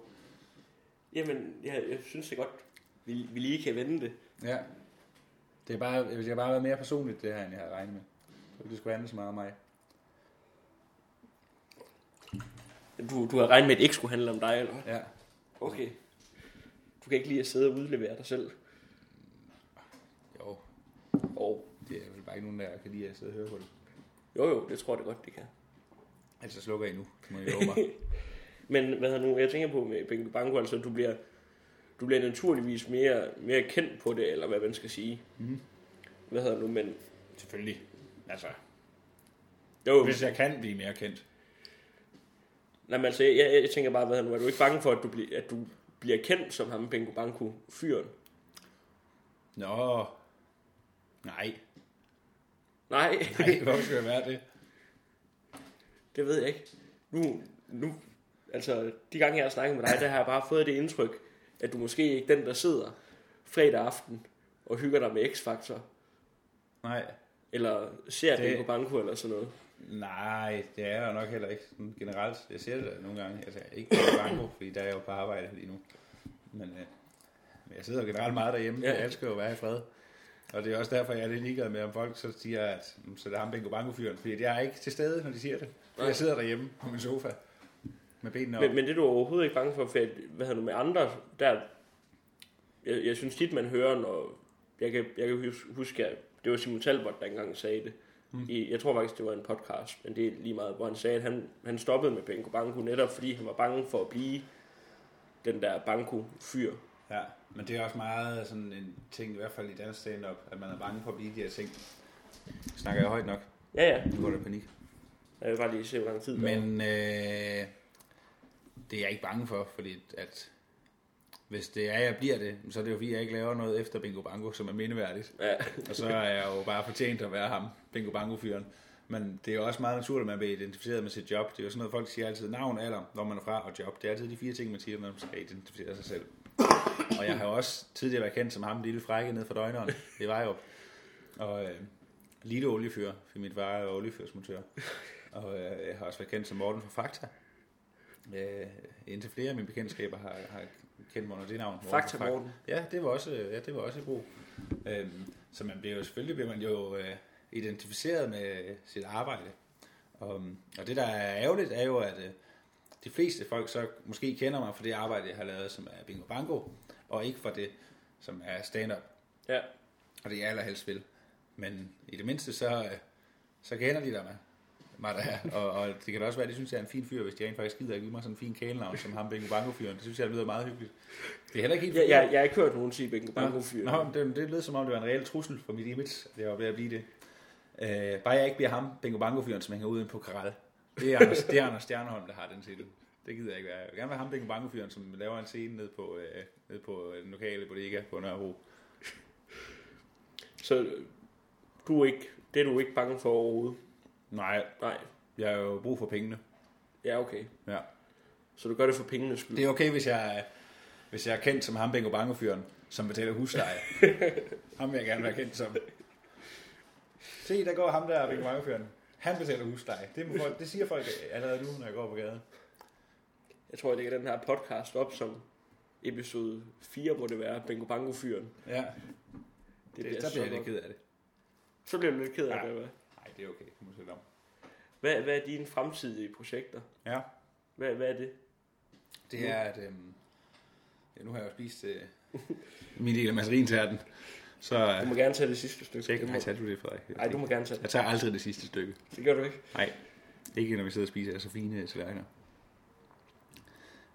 jamen, jeg, jeg synes det godt, vi, vi lige kan vende det. Ja. Det er bare, det har bare været mere personligt, det her, end jeg havde regnet med. Så det skulle handle så meget om mig. Du, du har regnet med, at det ikke skulle handle om dig, eller? Ja. Okay. Du kan ikke lige at sidde og udlevere dig selv. Jo, Og det er vel bare ikke nogen, der kan lide at sidde og høre på det. jo, jo, det tror jeg da godt, det kan. Altså slukker I nu, det må I love mig. Men hvad hedder nu, jeg tænker på med Bingo Bango, altså du bliver, du bliver naturligvis mere, mere kendt på det, eller hvad man skal sige. Mhm. Hvad hedder nu, men Selvfølgelig. Altså, jo, hvis jeg kan blive mere kendt. Nej, men altså, jeg, jeg, jeg tænker bare, hvad nu, er du ikke bange for, at du, bliver, at du bliver kendt som ham Bingo Bango fyren? Nå. Nej. Nej, Nej, hvorfor skal jeg være det? det ved jeg ikke. Nu, nu, altså, de gange jeg har snakket med dig, der har jeg bare fået det indtryk, at du måske ikke er den, der sidder fredag aften og hygger dig med X-Factor, Nej, eller ser Det- på Banco eller sådan noget. Nej, det er jeg nok heller ikke sådan generelt. Jeg ser det nogle gange. Altså, ikke på banko, fordi der er jeg jo på arbejde lige nu. Men, øh, men jeg sidder jo generelt meget derhjemme. Ja. Jeg elsker jo at være i fred. Og det er også derfor, jeg er lidt ligeglad med, om folk så siger, at "Mm, så det er ham Bingo Bango fyren. Fordi jeg er ikke til stede, når de siger det. Nej. jeg sidder derhjemme på min sofa med benene op. Men, men det er du overhovedet ikke bange for, for at, hvad hedder du med andre, der, jeg, jeg synes tit, man hører, når, jeg kan, jeg kan huske, huske at det var Simon Talbot, der engang sagde det, mm. I, jeg tror faktisk, det var en podcast, men det er lige meget, hvor han sagde, at han, han stoppede med Benko Banko, netop fordi han var bange for at blive den der Banko-fyr. Ja, men det er også meget sådan en ting, i hvert fald i dansk stand-up, at man er bange for at blive de her ting. Snakker jeg højt nok? Ja, ja, Nu går der panik. jeg vil bare lige se, hvor lang tid. Men øh, det er jeg ikke bange for, fordi at hvis det er, jeg bliver det, så er det jo fordi, jeg ikke laver noget efter Bingo Bango, som er mindeværdigt. Ja, Og så er jeg jo bare fortjent at være ham, Bingo Bango-fyren. Men det er jo også meget naturligt, at man bliver identificeret med sit job. Det er jo sådan noget, folk siger altid, navn, alder, hvor man er fra og job. Det er altid de fire ting, man siger, når man skal identificere sig selv. Og jeg har jo også tidligere været kendt som ham, lille frække nede for døgneren. Det var jo. Og øh, lille oliefyr, for mit var er oliefyrsmontør. Og øh, jeg har også været kendt som Morten fra Fakta. Øh, indtil flere af mine bekendtskaber har, har kendt mig under det navn. Morten Fakta Morten. Ja, det var også, ja, det var også i brug. Øhm, så man bliver jo, selvfølgelig bliver man jo øh, identificeret med sit arbejde. Og, og det, der er ærgerligt, er jo, at øh, de fleste folk så måske kender mig for det arbejde, jeg har lavet, som er bingo bango, og ikke for det, som er stand-up. Ja, Og det er jeg allerhelst vil. Men i det mindste, så, øh, så kender de der med mig der er. Og, og, det kan da også være, at de synes, jeg er en fin fyr, hvis de rent faktisk gider at give mig sådan en fin kælenavn, som ham Bingo Bango-fyren. Det synes jeg, det lyder meget hyggeligt. Det er heller ikke helt jeg, jeg, jeg har ikke hørt nogen sige Benko Banko-fyr. Nå, men det, det lød som om, det var en reel trussel for mit image, jeg var ved at blive det. Øh, bare jeg ikke bliver ham, Bingo Bango-fyren, som hænger ude på Karal. Det er Anders, det er Anders Stjerneholm, der har den titel. Det gider jeg ikke være. Jeg vil gerne være ham, Bingo Bango-fyren, som laver en scene ned på, øh, ned på den lokale bodega på Nørrebro. Så øh, du er ikke, det er du ikke bange for overhovedet? Nej, Nej, jeg har jo brug for pengene. ja okay. Ja. Så du gør det for pengenes skyld? Det er okay, hvis jeg, hvis jeg er kendt som ham, Bingo Bango-fyren, som betaler husleje. ham vil jeg gerne være kendt som. Se, der går ham der, Bingo Bango-fyren. Han betaler husleje. Det, må folk, det siger folk allerede nu, når jeg går på gaden. Jeg tror, jeg lægger den her podcast op som episode 4, må det være, Bingo Bango-fyren. Ja, Det, det, bliver så bliver jeg lidt ked af det. Så bliver du lidt ked af Ja. det, hvad? Det er okay. Må jeg om. Hvad, hvad er dine fremtidige projekter? Ja, Hvad, hvad er det? det er, at... Øhm, ja, nu har jeg jo spist øh, min del af masserinterten. Så Du øh, må gerne tage det sidste stykke. tjek, nej, tager du det, Frederik? Nej, du må gerne tage det. Jeg tager aldrig det sidste stykke. Det gør du ikke. Nej, ikke når vi sidder og spiser så fine tallerkener.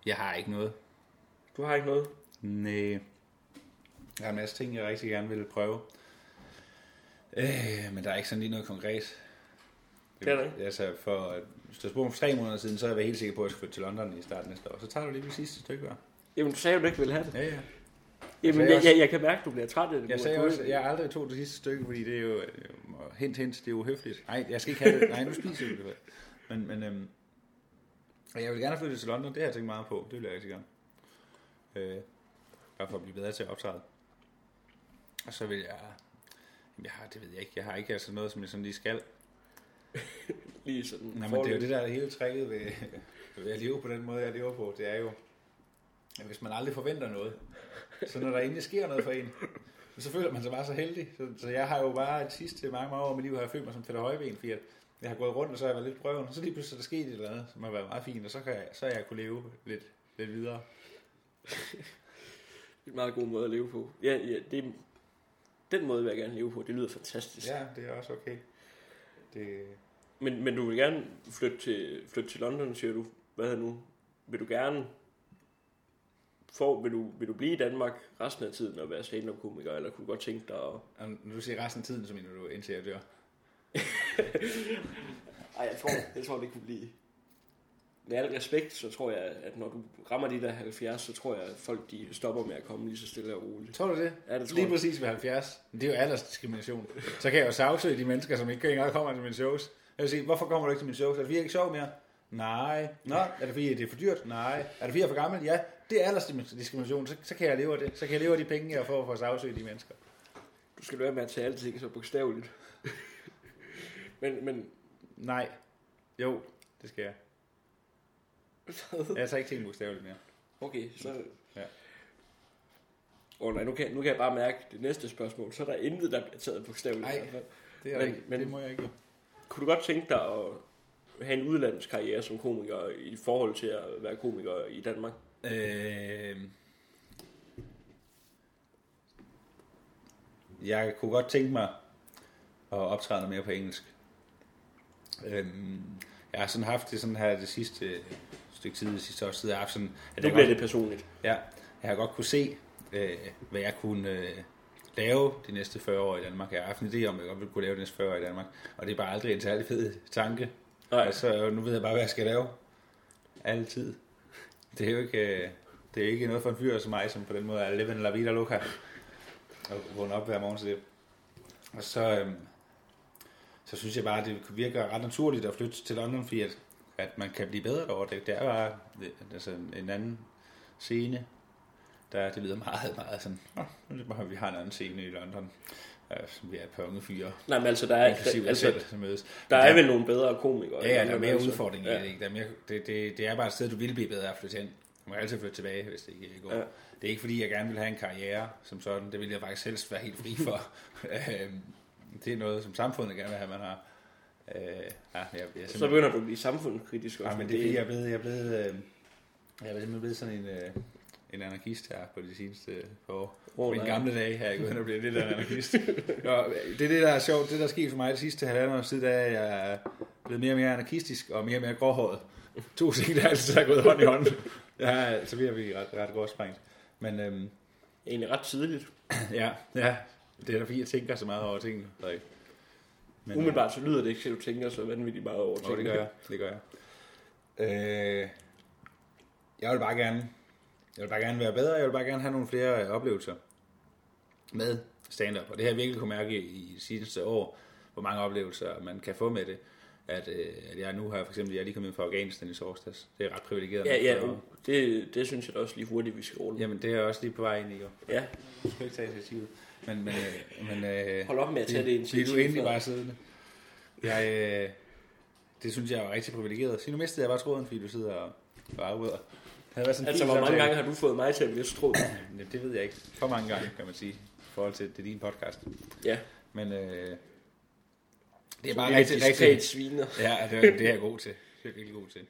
Jeg har ikke noget. Du har ikke noget. Nej. Jeg har en masse ting, jeg rigtig gerne vil prøve. Øh, men der er ikke sådan lige noget konkret. Det er der ikke. Altså, for, hvis du spurgte for tre måneder siden, så er jeg været helt sikker på, at jeg skal flytte til London i starten næste år. Så tager du lige det sidste stykke hver. Jamen, du sagde jo, du ikke ville have det. Ja, ja. Jamen, jeg, også- jeg, jeg kan mærke, at du bliver træt af det. Jeg sagde også, at jeg aldrig tog det sidste stykke, fordi det er jo, øh, hint, hint, det er jo høfligt. Nej, jeg skal ikke have det. Nej, nu spiser du det. Men, men øhm, jeg vil gerne flytte til London, det har jeg tænkt meget på. Det vil jeg rigtig gerne. Øh, bare for at blive bedre til at optræde. Og så vil jeg... Jeg har, det ved jeg ikke. Jeg har ikke altså noget, som jeg sådan lige skal. Lige sådan. Nej, men det er jo det, der er hele tricket ved, ved at leve på den måde, jeg lever på. Det er jo, at hvis man aldrig forventer noget, så når der endelig sker noget for en, så føler man sig bare så heldig. Så, så jeg har jo bare de sidste mange, mange år af mit liv, har jeg følt mig som Peter Højben, fordi at jeg har gået rundt, og så har jeg været lidt prøven, og så lige pludselig er der sket et eller andet, som har været meget fint, og så, kan jeg, så har jeg kunne leve lidt, lidt videre. Det er en meget god måde at leve på. Ja, ja det den måde vil jeg gerne leve på. Det lyder fantastisk. Ja, det er også okay. Det, Men, men du vil gerne flytte til, flytte til London, siger du. Hvad er nu? Vil du gerne... For, vil, du, vil du blive i Danmark resten af tiden og være stand-up-komiker, eller kunne du godt tænke dig at... og når du siger resten af tiden, så mener du indtil jeg dør. Ej, jeg tror, jeg tror, det kunne blive... Med al respekt, så tror jeg, at når du rammer de der 70, så tror jeg, at folk de stopper med at komme lige så stille og roligt. Tror du det? Ja, det tror Lige jeg. præcis ved 70. Men det er jo aldersdiskrimination. Så kan jeg jo sagsøge de mennesker, som ikke engang kommer til mine shows. Jeg vil sige, hvorfor kommer du ikke til mine shows? Er det fordi, jeg ikke sjov mere? Nej. Nå, er det fordi, det er for dyrt? Nej. Er det fordi, jeg er for gammel? Ja. det er aldersdiskrimination, så, så kan jeg leve af det. Så kan jeg leve af de penge, jeg får for at sagsøge de mennesker. Du skal være med at tage alting så bogstaveligt. men, men... Nej. Jo, det skal jeg. Jeg tager ikke ting bogstaveligt mere. Okay, så... Ja. Åh oh, nej, nu kan, nu kan jeg bare mærke det næste spørgsmål. Så er der intet, der bliver taget bogstaveligt. Nej. i hvert fald. Det, er Men- ikke, men- det må jeg ikke. Kunne du godt tænke dig at have en udlandskarriere som komiker i forhold til at være komiker i Danmark? Øh, jeg kunne godt tænke mig at optræde mere på engelsk. Øh, jeg har sådan haft det sådan her det sidste stykke tid, det sidste års tid, jeg har haft sådan, at Nu bliver godt, det personligt. ja, jeg har godt kunne se, øh, hvad jeg kunne øh, lave de næste 40 år i Danmark. Jeg har haft en idé om, at jeg godt ville kunne lave de næste 40 år i Danmark, og det er bare aldrig en særlig fed tanke. Nej, Altså, nu ved jeg bare, hvad jeg skal lave. Altid. Det er jo ikke, øh, det er ikke noget for en fyr som mig, som på den måde er living la vida loca. Og vågne op hver morgen til det. Og så, øhm, så synes jeg bare, at det virker ret naturligt at flytte til London, fordi at, at man kan blive bedre derovre. Det, det er bare altså en anden scene. Der, det lyder meget, meget sådan, bare, vi har en anden scene i London. Som vi er et par unge fyre, nej men altså, der er, der, altså, selv, som mødes. der Men er vel nogle bedre komikere. Ja, ja, der er i mere altså. udfordring i Ja. det. Ikke? Der er mere, det, det, det er bare et sted, du vil blive bedre at flytte hen. Du må altid flytte tilbage, hvis det ikke går. Ja. Ja. Det er ikke fordi, jeg gerne vil have en karriere som sådan. Det vil jeg faktisk helst være helt fri for. Øhm, det er noget, som samfundet gerne vil have, man har. Øh, ja, jeg, jeg, Så begynder du at blive samfundskritisk også. ja, men det er fordi, jeg er blevet, jeg er blevet, øh, jeg er simpelthen blevet sådan en, øh, en anarkist her på de seneste par år. Oh, Mine gamle dage her, jeg gået og blevet lidt af en anarkist. og det er det, der er sjovt. Det, der er sket for mig det sidste halvandet års tid, det er, at jeg er blevet mere og mere anarkistisk og mere og mere gråhåret. To ting, der altid har gået hånd i hånd. Ja, så bliver vi ret, ret godt sprængt. Men øhm, Egentlig ret tidligt. ja, ja, det er da fordi, jeg tænker så meget over tingene. Frederik. Men, Umiddelbart så lyder det ikke, at du tænker så vanvittigt meget over øh, ting. jo, det gør jeg. Det gør jeg. Øh, jeg vil bare gerne jeg vil bare gerne være bedre, jeg vil bare gerne have nogle flere øh, oplevelser med stand-up. Og det har jeg virkelig kunne mærke i de sidste år, hvor mange oplevelser man kan få med det. At, øh, at jeg nu har for eksempel, jeg er lige kommet ind fra Afghanistan i torsdags. Det er ret privilegeret. Ja, ja, For- det, det synes jeg da også lige hurtigt, vi skal rulle. Jamen, det er jeg også lige på vej ind i. Jo. Ja, Du skal ikke tage initiativet. Men, men, øh, men øh, hold op med at tage det Bliver initiativ. du endelig bare siddende? Jeg, øh, det synes jeg var rigtig privilegeret. Så nu mistede jeg bare tråden, fordi du sidder og, og afbryder. Det Altså, hvor mange samtale. gange har du fået mig til at miste tråd? Jamen, det ved jeg ikke. For mange gange, kan man sige, i forhold til, til din podcast. Ja, Men øh, det er bare er rigtig, rigtig... sviner. Ja, det, er- det er jeg god til. Det er jeg virkelig god til.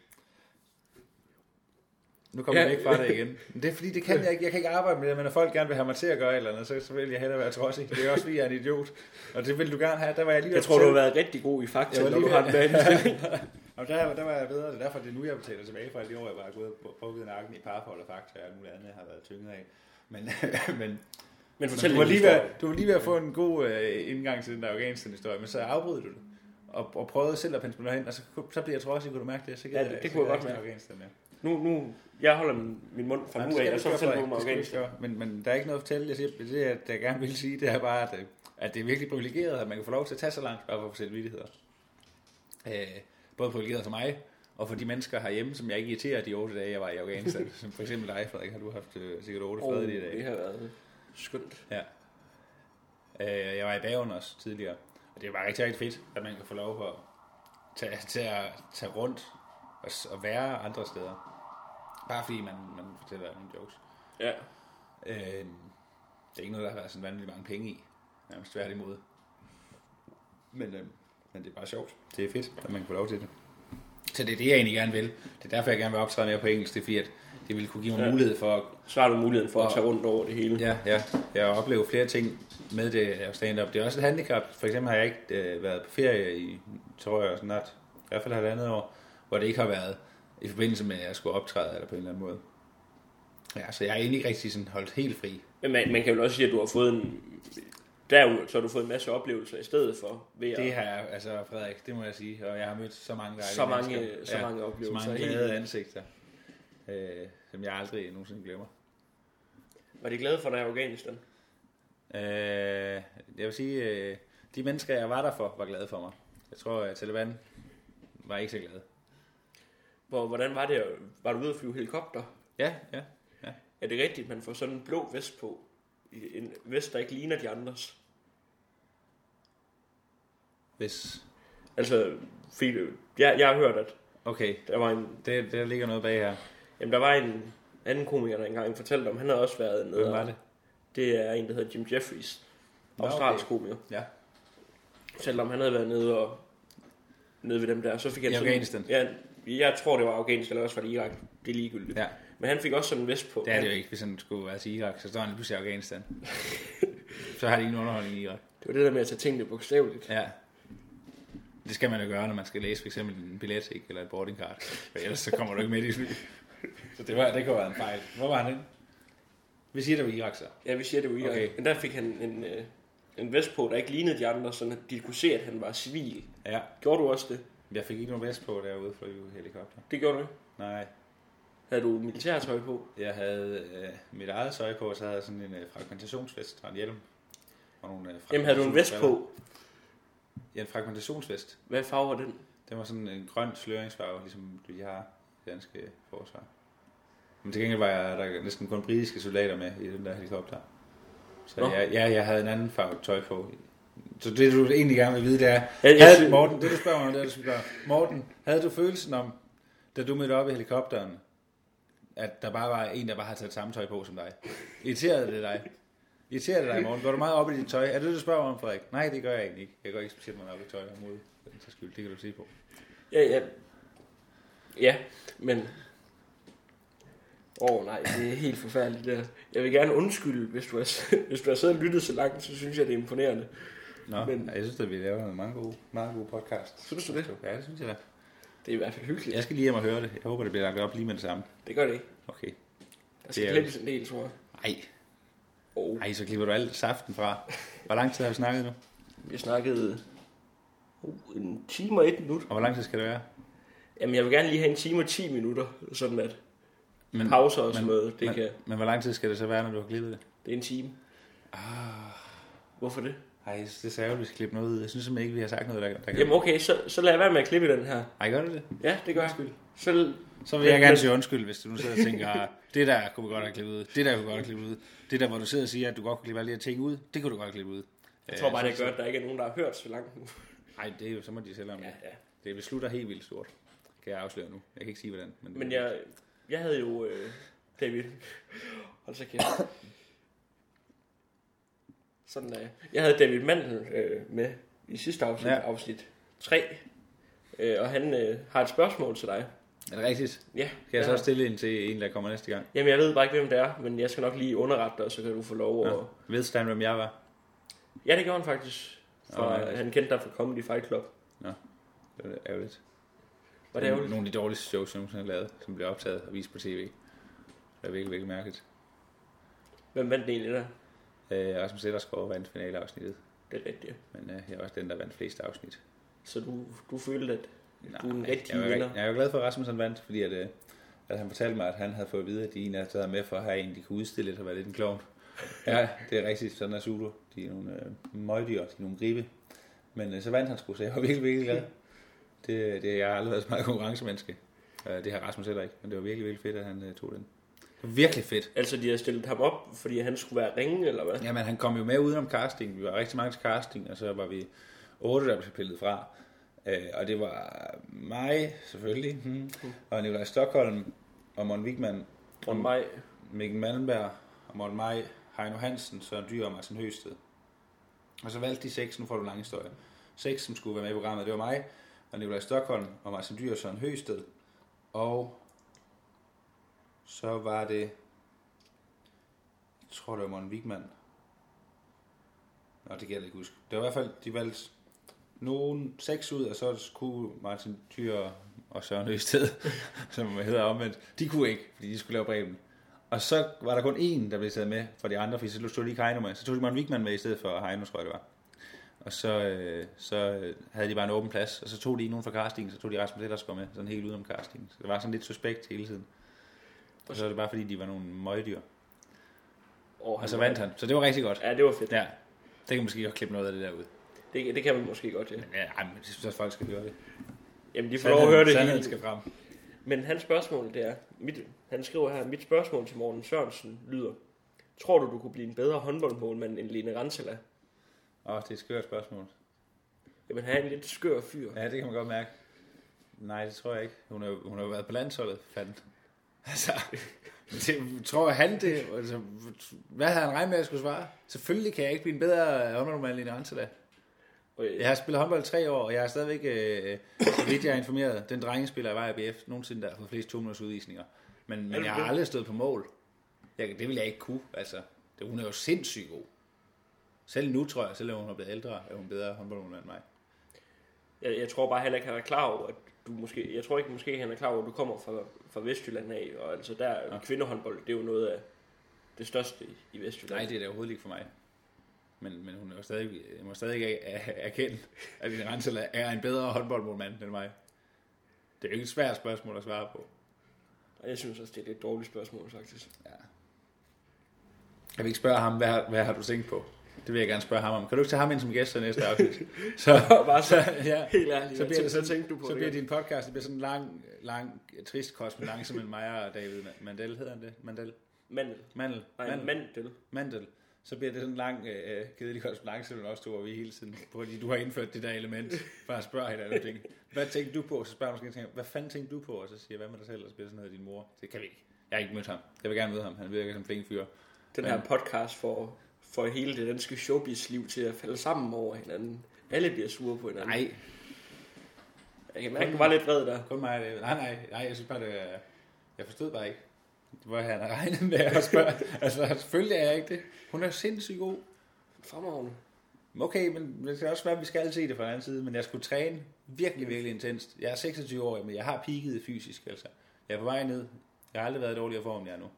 Nu kommer Ja. jeg væk fra det igen. Men det er fordi, det kan jeg ikke. Jeg kan ikke arbejde med det, men når folk gerne vil have mig til at gøre et eller andet, så, så vil jeg hellere være trodsig. Det er også fordi, jeg er en idiot. Og det vil du gerne have. Der var jeg lige Jeg tror, du har været rigtig god i fakta, Jeg var når du har den der indstilling. Jamen, der, der var jeg bedre. Det er derfor, det er nu, jeg betaler tilbage for alle de år, jeg har gået og brugt nakken i parforhold og fakta og alt muligt andet, jeg har været tynget af. Men, men, Men fortæl du, var lige ved, du var lige ved at få en god øh, indgang til den der Afghanistan-historie, men så afbrød du det. Og, og prøvede selv at pensle mig hen, og så, så blev jeg trodsig, kunne du mærke det? Så Ja, det- det kunne jeg godt mærke. Afghanistan, ja. Nu, nu, jeg holder min, min mund fra nu det af, og så fortæller du mig. Det gøre. Men, men der er ikke noget at fortælle. Jeg siger, det, jeg, jeg gerne vil sige, det er bare, at, at det er virkelig privilegeret, at man kan få lov til at tage så langt, bare for at vittigheder. Øh, både privilegeret for mig, og for de mennesker herhjemme, som jeg ikke irriterer de otte dage, jeg var i Afghanistan. som for eksempel dig, Frederik, har du haft øh, sikkert otte Oh, fredelige det dage. har været skønt. Ja. Øh, jeg var i Bergen også tidligere, og det var rigtig, rigtig fedt, at man kan få lov at tage, tage, tage rundt og, og være andre steder. Bare fordi man, man fortæller nogle jokes. Ja. Øh, det er ikke noget, der har været sådan vanvittigt mange penge i. Nærmest tværtimod. Men, øh, men det er bare sjovt. Det er fedt, at man kan få lov til det. Så det er det, jeg egentlig gerne vil. Det er derfor, jeg gerne vil optræde mere på engelsk. Det er fordi, at det vil kunne give mig Ja. mulighed for at Så har du muligheden for at tage rundt over det hele. Ja, ja. Jeg har oplevet flere ting med det at stand-up. Det er også et handicap. For eksempel har jeg ikke øh, været på ferie i, tror jeg, snart, i hvert fald halvandet år, hvor det ikke har været i forbindelse med, at jeg skulle optræde eller på en eller anden måde. Ja, så jeg har egentlig ikke rigtig sådan holdt helt fri. Men man, man kan jo også sige, at du har fået en... Derudover så har du fået en masse oplevelser i stedet for. Ved at, Det har jeg, altså Frederik, det må jeg sige. Og jeg har mødt så mange dejlige så mange, mennesker. så mange så oplevelser. mange Helt- glade ansigter, øh, som jeg aldrig nogensinde glemmer. Var de glade for dig i Afghanistan? Øh, jeg vil sige, øh, de mennesker, jeg var der for, var glade for mig. Jeg tror, at Taliban var ikke så glade. Hvor, hvordan var det? Var du ude at flyve helikopter? Ja, ja, ja. Er det rigtigt, at man får sådan en blå vest på? En vest, der ikke ligner de andres? Hvis... Altså, fordi, jeg, jeg har hørt, at Okay, der var en, det, der ligger noget bag her. jamen, der var en anden komiker, der engang fortalte om, han havde også været nede. Hvem var det? Det er en, der hedder Jim Jeffries. Nå, Australsk komiker. Ja. Selvom han havde været nede og nede ved dem der, så fik han I sådan- Afghanistan? Ja, jeg tror, det var Afghanistan, eller også var det Irak. Det er ligegyldigt. Ja, Men han fik også sådan en vest på. det er det jo ikke, hvis han skulle være til Irak. Så står han lige pludselig i Afghanistan. så har de ingen underholdning i Irak. Det var det der med at tage tingene bogstaveligt. Ja. Det skal man jo gøre, når man skal læse for eksempel en billet ikke, eller et boarding card. For ellers så kommer du ikke med i fly. Så det, var, det kunne være en fejl. Hvor var han henne? Vi siger, det var Irak så. Ja, vi siger det jo Irak. Okay. Okay. Men der fik han en, øh, en vest på, der ikke lignede de andre, så de kunne se, at han var civil. Ja. Gjorde du også det? Jeg fik ikke nogen vest på derude for helikopter. Det gjorde du ikke? Nej. Havde du militærtøj på? Jeg havde øh, mit eget tøj på, og så havde jeg sådan en øh, fragmentationsvest og en hjelm. Og nogle, øh, Jamen, havde du en vest på? Ja, en fragmentationsvest. Hvad farve var den? Den var sådan en grøn sløringsfarve, ligesom de har i danske forsvar. Men til gengæld var jeg, der næsten kun britiske soldater med i den der helikopter. Så Nå. ja, ja, jeg havde en anden farve tøj på. Så det du egentlig gerne vil vide, det er, Ja, jeg havde, Morten, det du spørger mig om, det er, du spørger, Morten, havde du følelsen om, da du mødte op i helikopteren, at der bare var en, der bare havde taget samme tøj på som dig? Irriterede det dig? Irriterede det dig, Morten? Går du meget op i dit tøj? Er det det, du spørger om, Frederik? Nej, det gør jeg egentlig ikke. Jeg går ikke specielt meget op i tøj og mode. Det kan du se på. Ja, ja. Ja, men... Åh oh, nej, det er helt forfærdeligt der. Jeg vil gerne undskylde, hvis du har, hvis du har siddet og lyttet så langt, så synes jeg, det er imponerende. Nå, Men- jeg synes, at vi laver en meget god, meget god podcast. Synes du det? Ja, det synes jeg da. Det er i hvert fald hyggeligt. Jeg skal lige hjem og høre det. Jeg håber, det bliver lagt op lige med det samme. Det gør det ikke. Okay. Der skal klippes en del, tror jeg. Ej, Oh. ej, så klipper du alt saften fra. Hvor lang tid har vi snakket nu? Vi snakkede uh, en time og et minut. Og hvor lang tid skal det være? Jamen, jeg vil gerne lige have en time og 10 minutter, sådan at Men, pauser og sådan men- noget, det, men, kan, men hvor lang tid skal det så være, når du har klippet det? det er en time. Ah, Hvorfor det? Ej, jeg synes, det er særligt, vi skal klippe noget ud. Jeg synes simpelthen ikke, vi har sagt noget, der, der kan... Jamen okay, så, så lad være med at klippe i den her. Ej, gør du det? Ja, det gør jeg. Så, Så vil jeg gerne sige undskyld, hvis du nu sidder og tænker, "Ah, det der kunne vi godt have klippet ud, det der kunne godt have klippet ud, det der, hvor du sidder og siger, at du godt kunne klippe alle de her ting ud, det kunne du godt have klippet ud. jeg tror bare, det gør, at der ikke er nogen, der har hørt så langt nu. Nej, det er jo, så må de selv om Ja, det. ja. Det beslutter helt vildt stort, kan jeg afsløre nu. Jeg kan ikke sige, hvordan. Men, Men jeg, jeg havde jo øh, David... Hold så kæft. Sådan er jeg. Jeg havde David Mandel øh, med i sidste afsnit, Ja. ja. afsnit 3. Øh, og han øh, har et spørgsmål til dig. Er det rigtigt? Ja. Kan jeg så ja. også stille en til en, der kommer næste gang? Jamen, jeg ved bare ikke, hvem det er, men jeg skal nok lige underrette dig, og så kan du få lov at... Ja. Ved Stan, hvem jeg var? Ja, det gjorde han faktisk. For, Alright. han kendte dig fra Comedy Fight Club. Det er ærgerligt. Var det ærgerligt? Nogle af de dårligste shows, jeg nogensinde har lavet, som bliver optaget og vist på tv. Det er virkelig, virkelig mærkeligt. Hvem vandt den egentlig der? Øh, Rasmus Etterskov vandt finaleafsnittet, Det er rigtigt. men øh, jeg er også den, der vandt flest afsnit. Så du, du følte, at Du er en rigtig jeg, var, vinder. jeg er jo glad for, at Rasmus han vandt, fordi at, øh, at han fortalte mig, at han havde fået at vide, at de en af taget med for at have en, de kunne udstille lidt og være lidt en klovn. Ja, det er rigtigt. Sådan er Zulu. De er nogle øh, møgdyr, de er nogle gribe. Men øh, så vandt han sgu, så jeg var virkelig, virkelig glad. Det, det, jeg har aldrig været så meget konkurrencemenneske. Øh, det har Rasmus heller ikke, men det var virkelig, virkelig fedt, at han øh, tog den. Virkelig fedt. altså, de havde stillet ham op, fordi han skulle være ringe, eller hvad? Jamen, han kom jo med udenom casting. Vi var rigtig mange til casting, og så var vi otte, der blev pillet fra. Øh, og det var mig, selvfølgelig, hmm, og Nikolaj Stockholm, og Morten Wigman, Og mig. Mikkel Malmberg, og Morten Maj, Heino Hansen, Søren Dyr og Martin Høsted. Og så valgte de seks, nu får du en lang historie. Seks, som skulle være med i programmet, det var mig, og Nikolaj Stockholm, og Martin Dyr og Søren Høsted. Og så var det, jeg tror det var Morten Wigman. Nå, det kan jeg ikke huske. Det var i hvert fald, de valgte nogen seks ud, og så skulle Martin Thyr og Søren Østed, som hedder omvendt, de kunne ikke, fordi de skulle lave breven. Og så var der kun én, der blev taget med fra de andre, fordi så tog de ikke Heino med. Så tog de Morten Wigman med i stedet for Heino, tror jeg det var. Og så, øh, så øh, havde de bare en åben plads, og så tog de nogen fra casting, så tog de Rasmus Ellersgaard med, sådan helt udenom casting. Så det var sådan lidt suspekt hele tiden. Og så var det bare fordi, de var nogle møgdyr. Og, Og så vandt han, så det var rigtig godt. Ja, det var fedt. Ja, det kan måske godt klippe noget af det der ud. Det, det kan man måske godt, ja. Men ja, men jeg synes også, folk skal høre det. Jamen, de får lov at høre det hele. skal frem. Men hans spørgsmål, det er, mit, han skriver her, mit spørgsmål til Morten Sørensen lyder, tror du, du kunne blive en bedre håndboldmålmand end Lene Ransela? Åh, det er et skørt spørgsmål. Jamen, han er en lidt skør fyr. Ja, det kan man godt mærke. Nej, det tror jeg ikke. Hun har, hun har jo været på landsholdet, fandt. Altså, det, tror jeg han det? Altså, hvad havde han regnet med, at jeg skulle svare? Selvfølgelig kan jeg ikke blive en bedre håndboldmand end Ansela. Og, øh, Jeg har spillet håndbold i tre år, og jeg er stadigvæk, øh, så vidt jeg er informeret, den drengespiller, jeg var i ABF, nogensinde der har fået flest to minutters udvisninger. Men, men jeg har aldrig stået på mål. Jeg, det vil jeg ikke kunne, altså. Det, hun er jo sindssygt god. Selv nu, tror jeg, selvom hun er blevet ældre, er hun bedre håndboldmålmand end mig. jeg, jeg tror bare heller ikke, han er klar over, at du måske, jeg tror ikke måske, han er klar over, at du kommer fra, fra Vestjylland af, og altså der, ja. kvindehåndbold, det er jo noget af det største i, Vestjylland. Nej, det er det overhovedet ikke for mig. Men, men hun er jo stadig, må stadig er- er- erkende, at Lina Ransela er en bedre håndboldmålmand end mig. Det er jo ikke et svært spørgsmål at svare på. Og jeg synes også, det er et dårligt spørgsmål, faktisk. Jeg vil ikke spørge ham, hvad, hvad har du tænkt på? Det vil jeg gerne spørge ham om. Kan du ikke tage ham ind som gæst til næste afsnit? Så, Bare så, ja, helt ærligt, så så, bliver det så sådan, tænkte du på så det. bliver din podcast det bliver sådan en lang, lang, trist korrespondance mellem mig og David Mandel, hedder han det? Mandel? Mandel. Mandel? Nej, Mandel? mandel. Mandel. Så bliver det sådan en lang, øh, kedelig korrespondance mellem os to, og vi hele tiden, fordi du har indført det der element, bare at spørge hinanden om ting. Hvad tænkte du på? Så spørger måske, hvad fanden tænkte du på? Og så siger jeg, hvad med dig selv? Og så bliver sådan noget din mor. Det kan vi ikke. Jeg har ikke mødt ham. Jeg vil gerne møde ham. Han virker som en flink fyr. Den her podcast får, får hele det danske showbiz-liv til at falde sammen over hinanden. Alle bliver sure på hinanden. Nej, Jeg kan mærke, at du var lidt vred der. kun mig. Nej, nej, nej, jeg synes bare, det jeg forstod bare ikke, hvor han har regnet med at spørge. altså, selvfølgelig er jeg ikke det. Hun er sindssygt god. Fremragende. Okay, men det skal også være, at vi skal altid se det fra den anden side, men jeg skulle træne virkelig, virkelig intenst. Jeg er 26 år, men jeg har peaket fysisk, altså. Jeg er på vej ned. Jeg har aldrig været i dårligere form, end jeg er nu.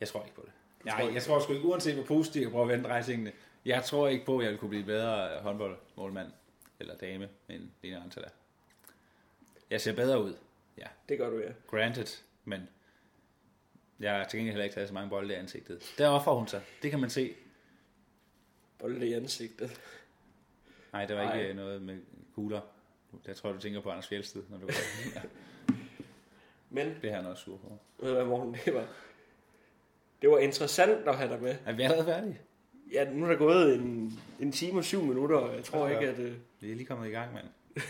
Jeg tror ikke på det. Tror Nej, ikke jeg tror sgu ikke, uanset hvor positivt jeg prøver at vende tingene, jeg tror ikke på, at jeg vil kunne blive bedre håndboldmålmand eller dame end Lena Antala. Jeg ser bedre ud, Det gør du, ja. granted, men jeg har til gengæld heller ikke taget så mange bolde i ansigtet. Der offrer hun sig, det kan man se. Bolde i ansigtet. Nej, det var Nej. ikke noget med kugler. Jeg tror, du tænker på Anders Fjeldsted, når du ja, Men, det er han også sur på. ved du hvad, Morten, det var... Det var interessant at have dig med. Er vi allerede færdige? Ja, nu er der gået en, en time og syv minutter, og jeg tror Ja, ikke, at... øh, Vi er lige kommet i gang, mand.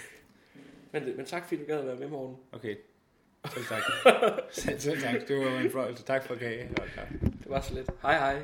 Men, men tak, fordi du gad at være med, Morten. Okay. Selv tak. selv, selv tak. Det var en fornøjelse. Tak for kage. kaffe. Det var så lidt. Hej hej.